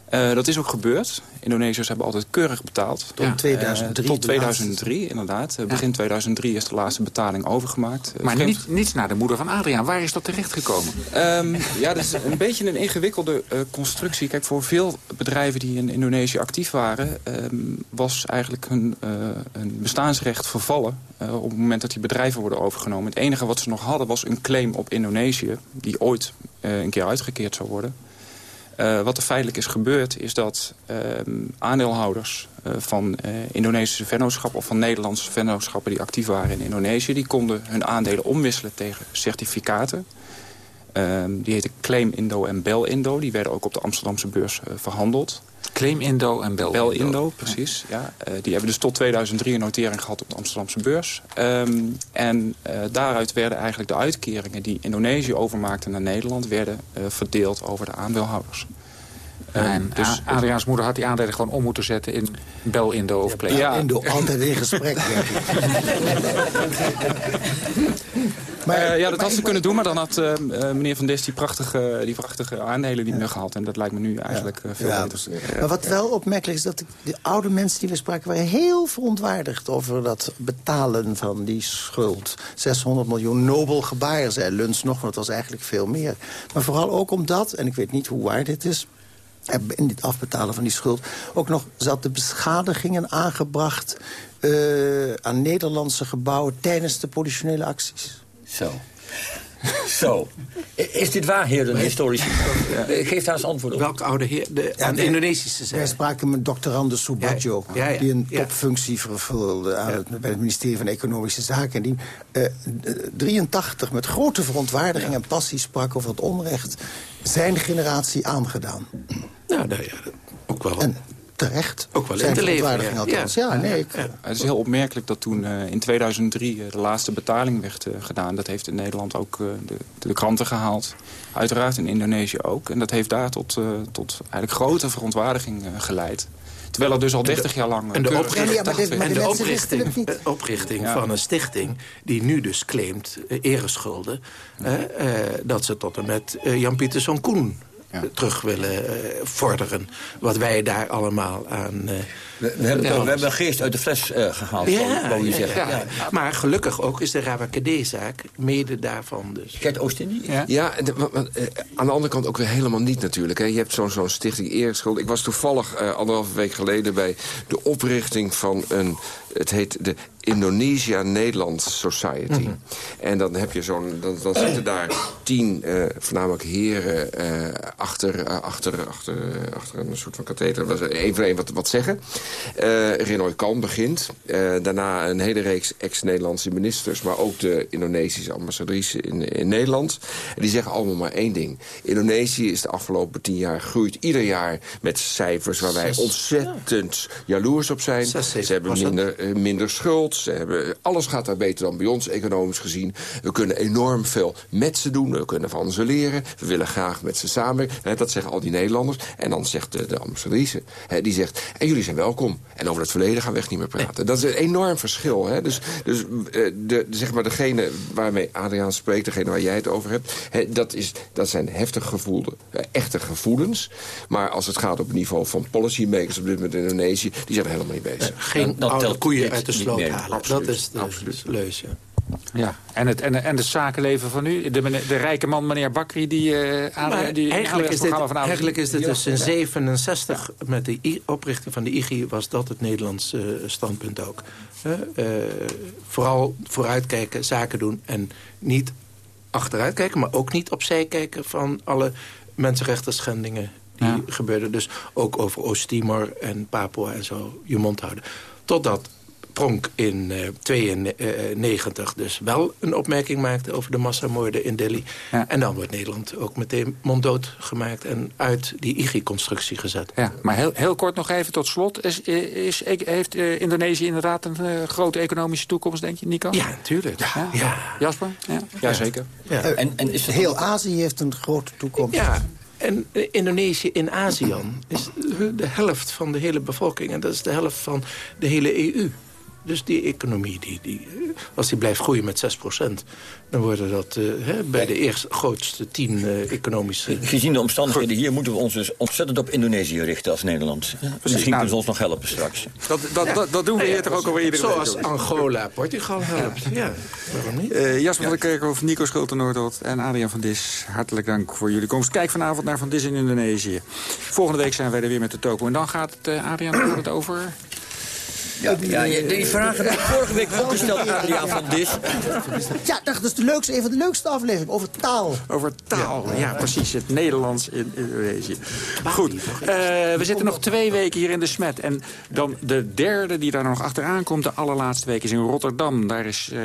Eh, dat is ook gebeurd. Indonesiërs hebben altijd keurig betaald. Tot Eh, 2003 tot de laatste. 2003, inderdaad. Eh, begin 2003 is de laatste betaling overgemaakt. Eh, Maar vreemd- niet, niet naar de moeder van Adriaan. Waar is dat terechtgekomen? Ehm, ja, dat is een beetje een ingewikkelde eh, constructie. Kijk, voor veel bedrijven die in Indonesië actief waren... ehm, was eigenlijk hun, eh, hun bestaansrecht vervallen... eh, op het moment dat die bedrijven worden overgenomen. Het enige wat ze nog hadden was een claim op Indonesië... die ooit een keer uitgekeerd zou worden. Wat er feitelijk is gebeurd is dat ehm, aandeelhouders van Indonesische vennootschappen... of van Nederlandse vennootschappen die actief waren in Indonesië... die konden hun aandelen omwisselen tegen certificaten. Ehm, die heten Claim Indo en Bel Indo. Die werden ook op de Amsterdamse beurs verhandeld. Claim Indo en Bel, Bel Indo. precies. Ja. Uh, die hebben dus tot 2003 een notering gehad op de Amsterdamse beurs. Um, en uh, daaruit werden eigenlijk de uitkeringen die Indonesië overmaakte naar Nederland... werden uh, verdeeld over de aandeelhouders. Um, dus Adriaans moeder had die aandelen gewoon om moeten zetten in Bel Indo of Claim. Ja, Indo, altijd in gesprek. Maar, uh, ja, dat had ze kunnen doen, maar dan had uh, meneer Van Dis die prachtige, die prachtige aandelen niet meer gehad. En dat lijkt me nu eigenlijk veel ja, beter. Maar wat wel opmerkelijk is, dat de oude mensen die we spraken... waren heel verontwaardigd over dat betalen van die schuld. 600 miljoen nobel gebaar, zei Luns nog, want het was eigenlijk veel meer. Maar vooral ook omdat, en ik weet niet hoe waar dit is in dit afbetalen van die schuld... ook nog zat de beschadigingen aangebracht uh, aan Nederlandse gebouwen... tijdens de politionele acties. Zo. Zo. Is dit waar, heer, de historici? Geef daar eens antwoord op. Welke oude heer? De, aan de Indonesische zijde. Wij spraken met doctorande Subadjo... Ja, ja, die een topfunctie vervulde aan het, bij het ministerie van Economische Zaken. En die uh, 83 met grote verontwaardiging en passie sprak over het onrecht... zijn generatie aangedaan. Nou, nou ja, ook wel. En, terecht. Ook wel in te leven. Althans. Ja. ja, nee, ik... ja. Het is heel opmerkelijk dat toen uh, in 2003 uh, de laatste betaling werd uh, gedaan. Dat heeft in Nederland ook de, de, kranten gehaald. Uiteraard in Indonesië ook. En dat heeft daar tot, tot eigenlijk grote verontwaardiging geleid. Terwijl er dus al 30 jaar lang... En de oprichting, ja, de, en de oprichting, de oprichting van een stichting... die nu dus claimt, ereschulden... dat ze tot en met Jan Pieterszoon Koen. Terug willen uh, vorderen. Wat wij daar allemaal aan... Uh, we, we, hebben, we, hebben, een geest uit de fles uh, gehaald, ja, wou je zeggen. Ja. Maar gelukkig ook is de Rabakadee-zaak mede daarvan dus. Gert Oostindie? Ja, ja aan de andere kant ook weer helemaal niet natuurlijk. Hè. Je hebt zo'n zo'n stichting Eerschuld. Ik was toevallig anderhalve week geleden bij de oprichting van een... Het heet de Indonesia-Nederland Society. Mhm. En dan heb je zo'n... Dan, dan, zitten daar tien, uh, voornamelijk heren... Uh, achter, uh, achter, achter, achter een soort van katheter. Eén voor één wat, wat zeggen. Uh, Renoy Kan begint. daarna een hele reeks ex-Nederlandse ministers... maar ook de Indonesische ambassadrice in, in Nederland. En die zeggen allemaal maar één ding. Indonesië is de afgelopen tien jaar groeit ieder jaar... met cijfers waar wij ontzettend jaloers op zijn. Ze hebben minder, minder schuld ze hebben, alles gaat daar beter dan bij ons, economisch gezien. We kunnen enorm veel met ze doen. We kunnen van ze leren. We willen graag met ze samenwerken. Dat zeggen al die Nederlanders. En dan zegt de, de ambassadrice, die zegt... en jullie zijn welkom. En over het verleden gaan we echt niet meer praten. Dat is een enorm verschil. Hè? Dus, dus eh, de, zeg maar degene waarmee Adriaan spreekt... degene waar jij het over hebt... dat, is, dat zijn heftig gevoelde, eh, echte gevoelens. Maar als het gaat op het niveau van policymakers op dit moment in Indonesië... die zijn er helemaal niet bezig. Geen dat oude koeien uit de sloot Absoluut. Dat is de Absoluut. leus, ja. Ja, en het, en, en het zakenleven van nu? De, de rijke man, meneer Bakri, die, uh, aan, die eigenlijk, is dit, eigenlijk is dit dus in 67, met de oprichting van de IGI... was dat het Nederlands uh, standpunt ook. Uh, vooral vooruitkijken, zaken doen en niet achteruit kijken... maar ook niet opzij kijken van alle mensenrechten schendingen die ja. gebeurden. Dus ook over Oost-Timor en Papua en zo je mond houden. Totdat Pronk in 1992 uh, dus wel een opmerking maakte over de massamoorden in Delhi. En dan wordt Nederland ook meteen monddood gemaakt en uit die IGI-constructie gezet. Ja, maar heel, heel kort nog even tot slot. Is, is, heeft uh, Indonesië inderdaad een uh, grote economische toekomst, denk je, Nico? Ja, natuurlijk. Ja. ja. Jasper? Ja, ja zeker. Ja. En, en is heel Azië heeft een grote toekomst. Ja, en Indonesië in ASEAN is de helft van de hele bevolking. En dat is de helft van de hele EU. Dus die economie, die, die, als die blijft groeien met 6% dan worden dat uh, hè, bij de eerste grootste tien uh, economische... Gezien de omstandigheden hier moeten we ons dus ontzettend op Indonesië richten als Nederland. Ja, Misschien kunnen ze ons nog helpen straks. Dat, dat, ja. dat, dat, doen we hier toch ook alweer iedere Zoals Angola Portugal helpt. Ja. waarom niet? Uh, Jasper van der Kerkhoff, Nico Schulte-Noordholt en Adriaan van Dis. Hartelijk dank voor jullie komst. Kijk vanavond naar Van Dis in Indonesië. Volgende week zijn wij er weer met de toko. En dan gaat het, Adriaan, het over... Ja, ja, je- die vragen heb ik vorige week ook gesteld, Adriaan van Dis. Ja, dat is de leukste, een van de leukste afleveringen over taal. Over taal, ja, precies. Het Nederlands in Indonesië. Goed, eh, we zitten nog twee weken hier in de Smet. En dan de derde die daar nog achteraan komt, de allerlaatste week, is in Rotterdam. Daar is eh,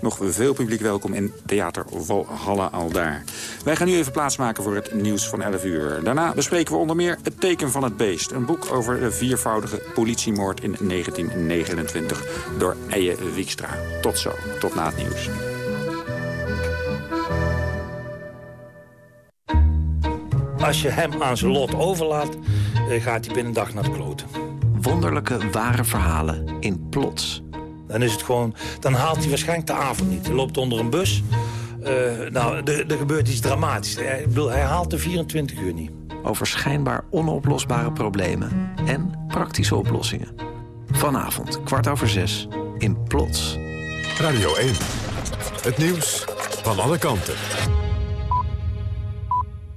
nog veel publiek welkom in Theater Valhalla al daar. Wij gaan nu even plaatsmaken voor het nieuws van 11 uur. Daarna bespreken we onder meer Het teken van het beest. Een boek over de viervoudige politiemoord in 1929 door Eije Wiekstra. Tot zo, tot na het nieuws. Als je hem aan zijn lot overlaat, eh, gaat hij binnen een dag naar de kloten. Wonderlijke, ware verhalen in plots. Dan is het gewoon, dan haalt hij waarschijnlijk de avond niet. Hij loopt onder een bus. Eh, nou, er gebeurt iets dramatisch. Hij, ik bedoel, hij haalt de 24 uur niet. Over schijnbaar onoplosbare problemen en praktische oplossingen. Vanavond, kwart over zes, in Plots. Radio 1. Het nieuws van alle kanten.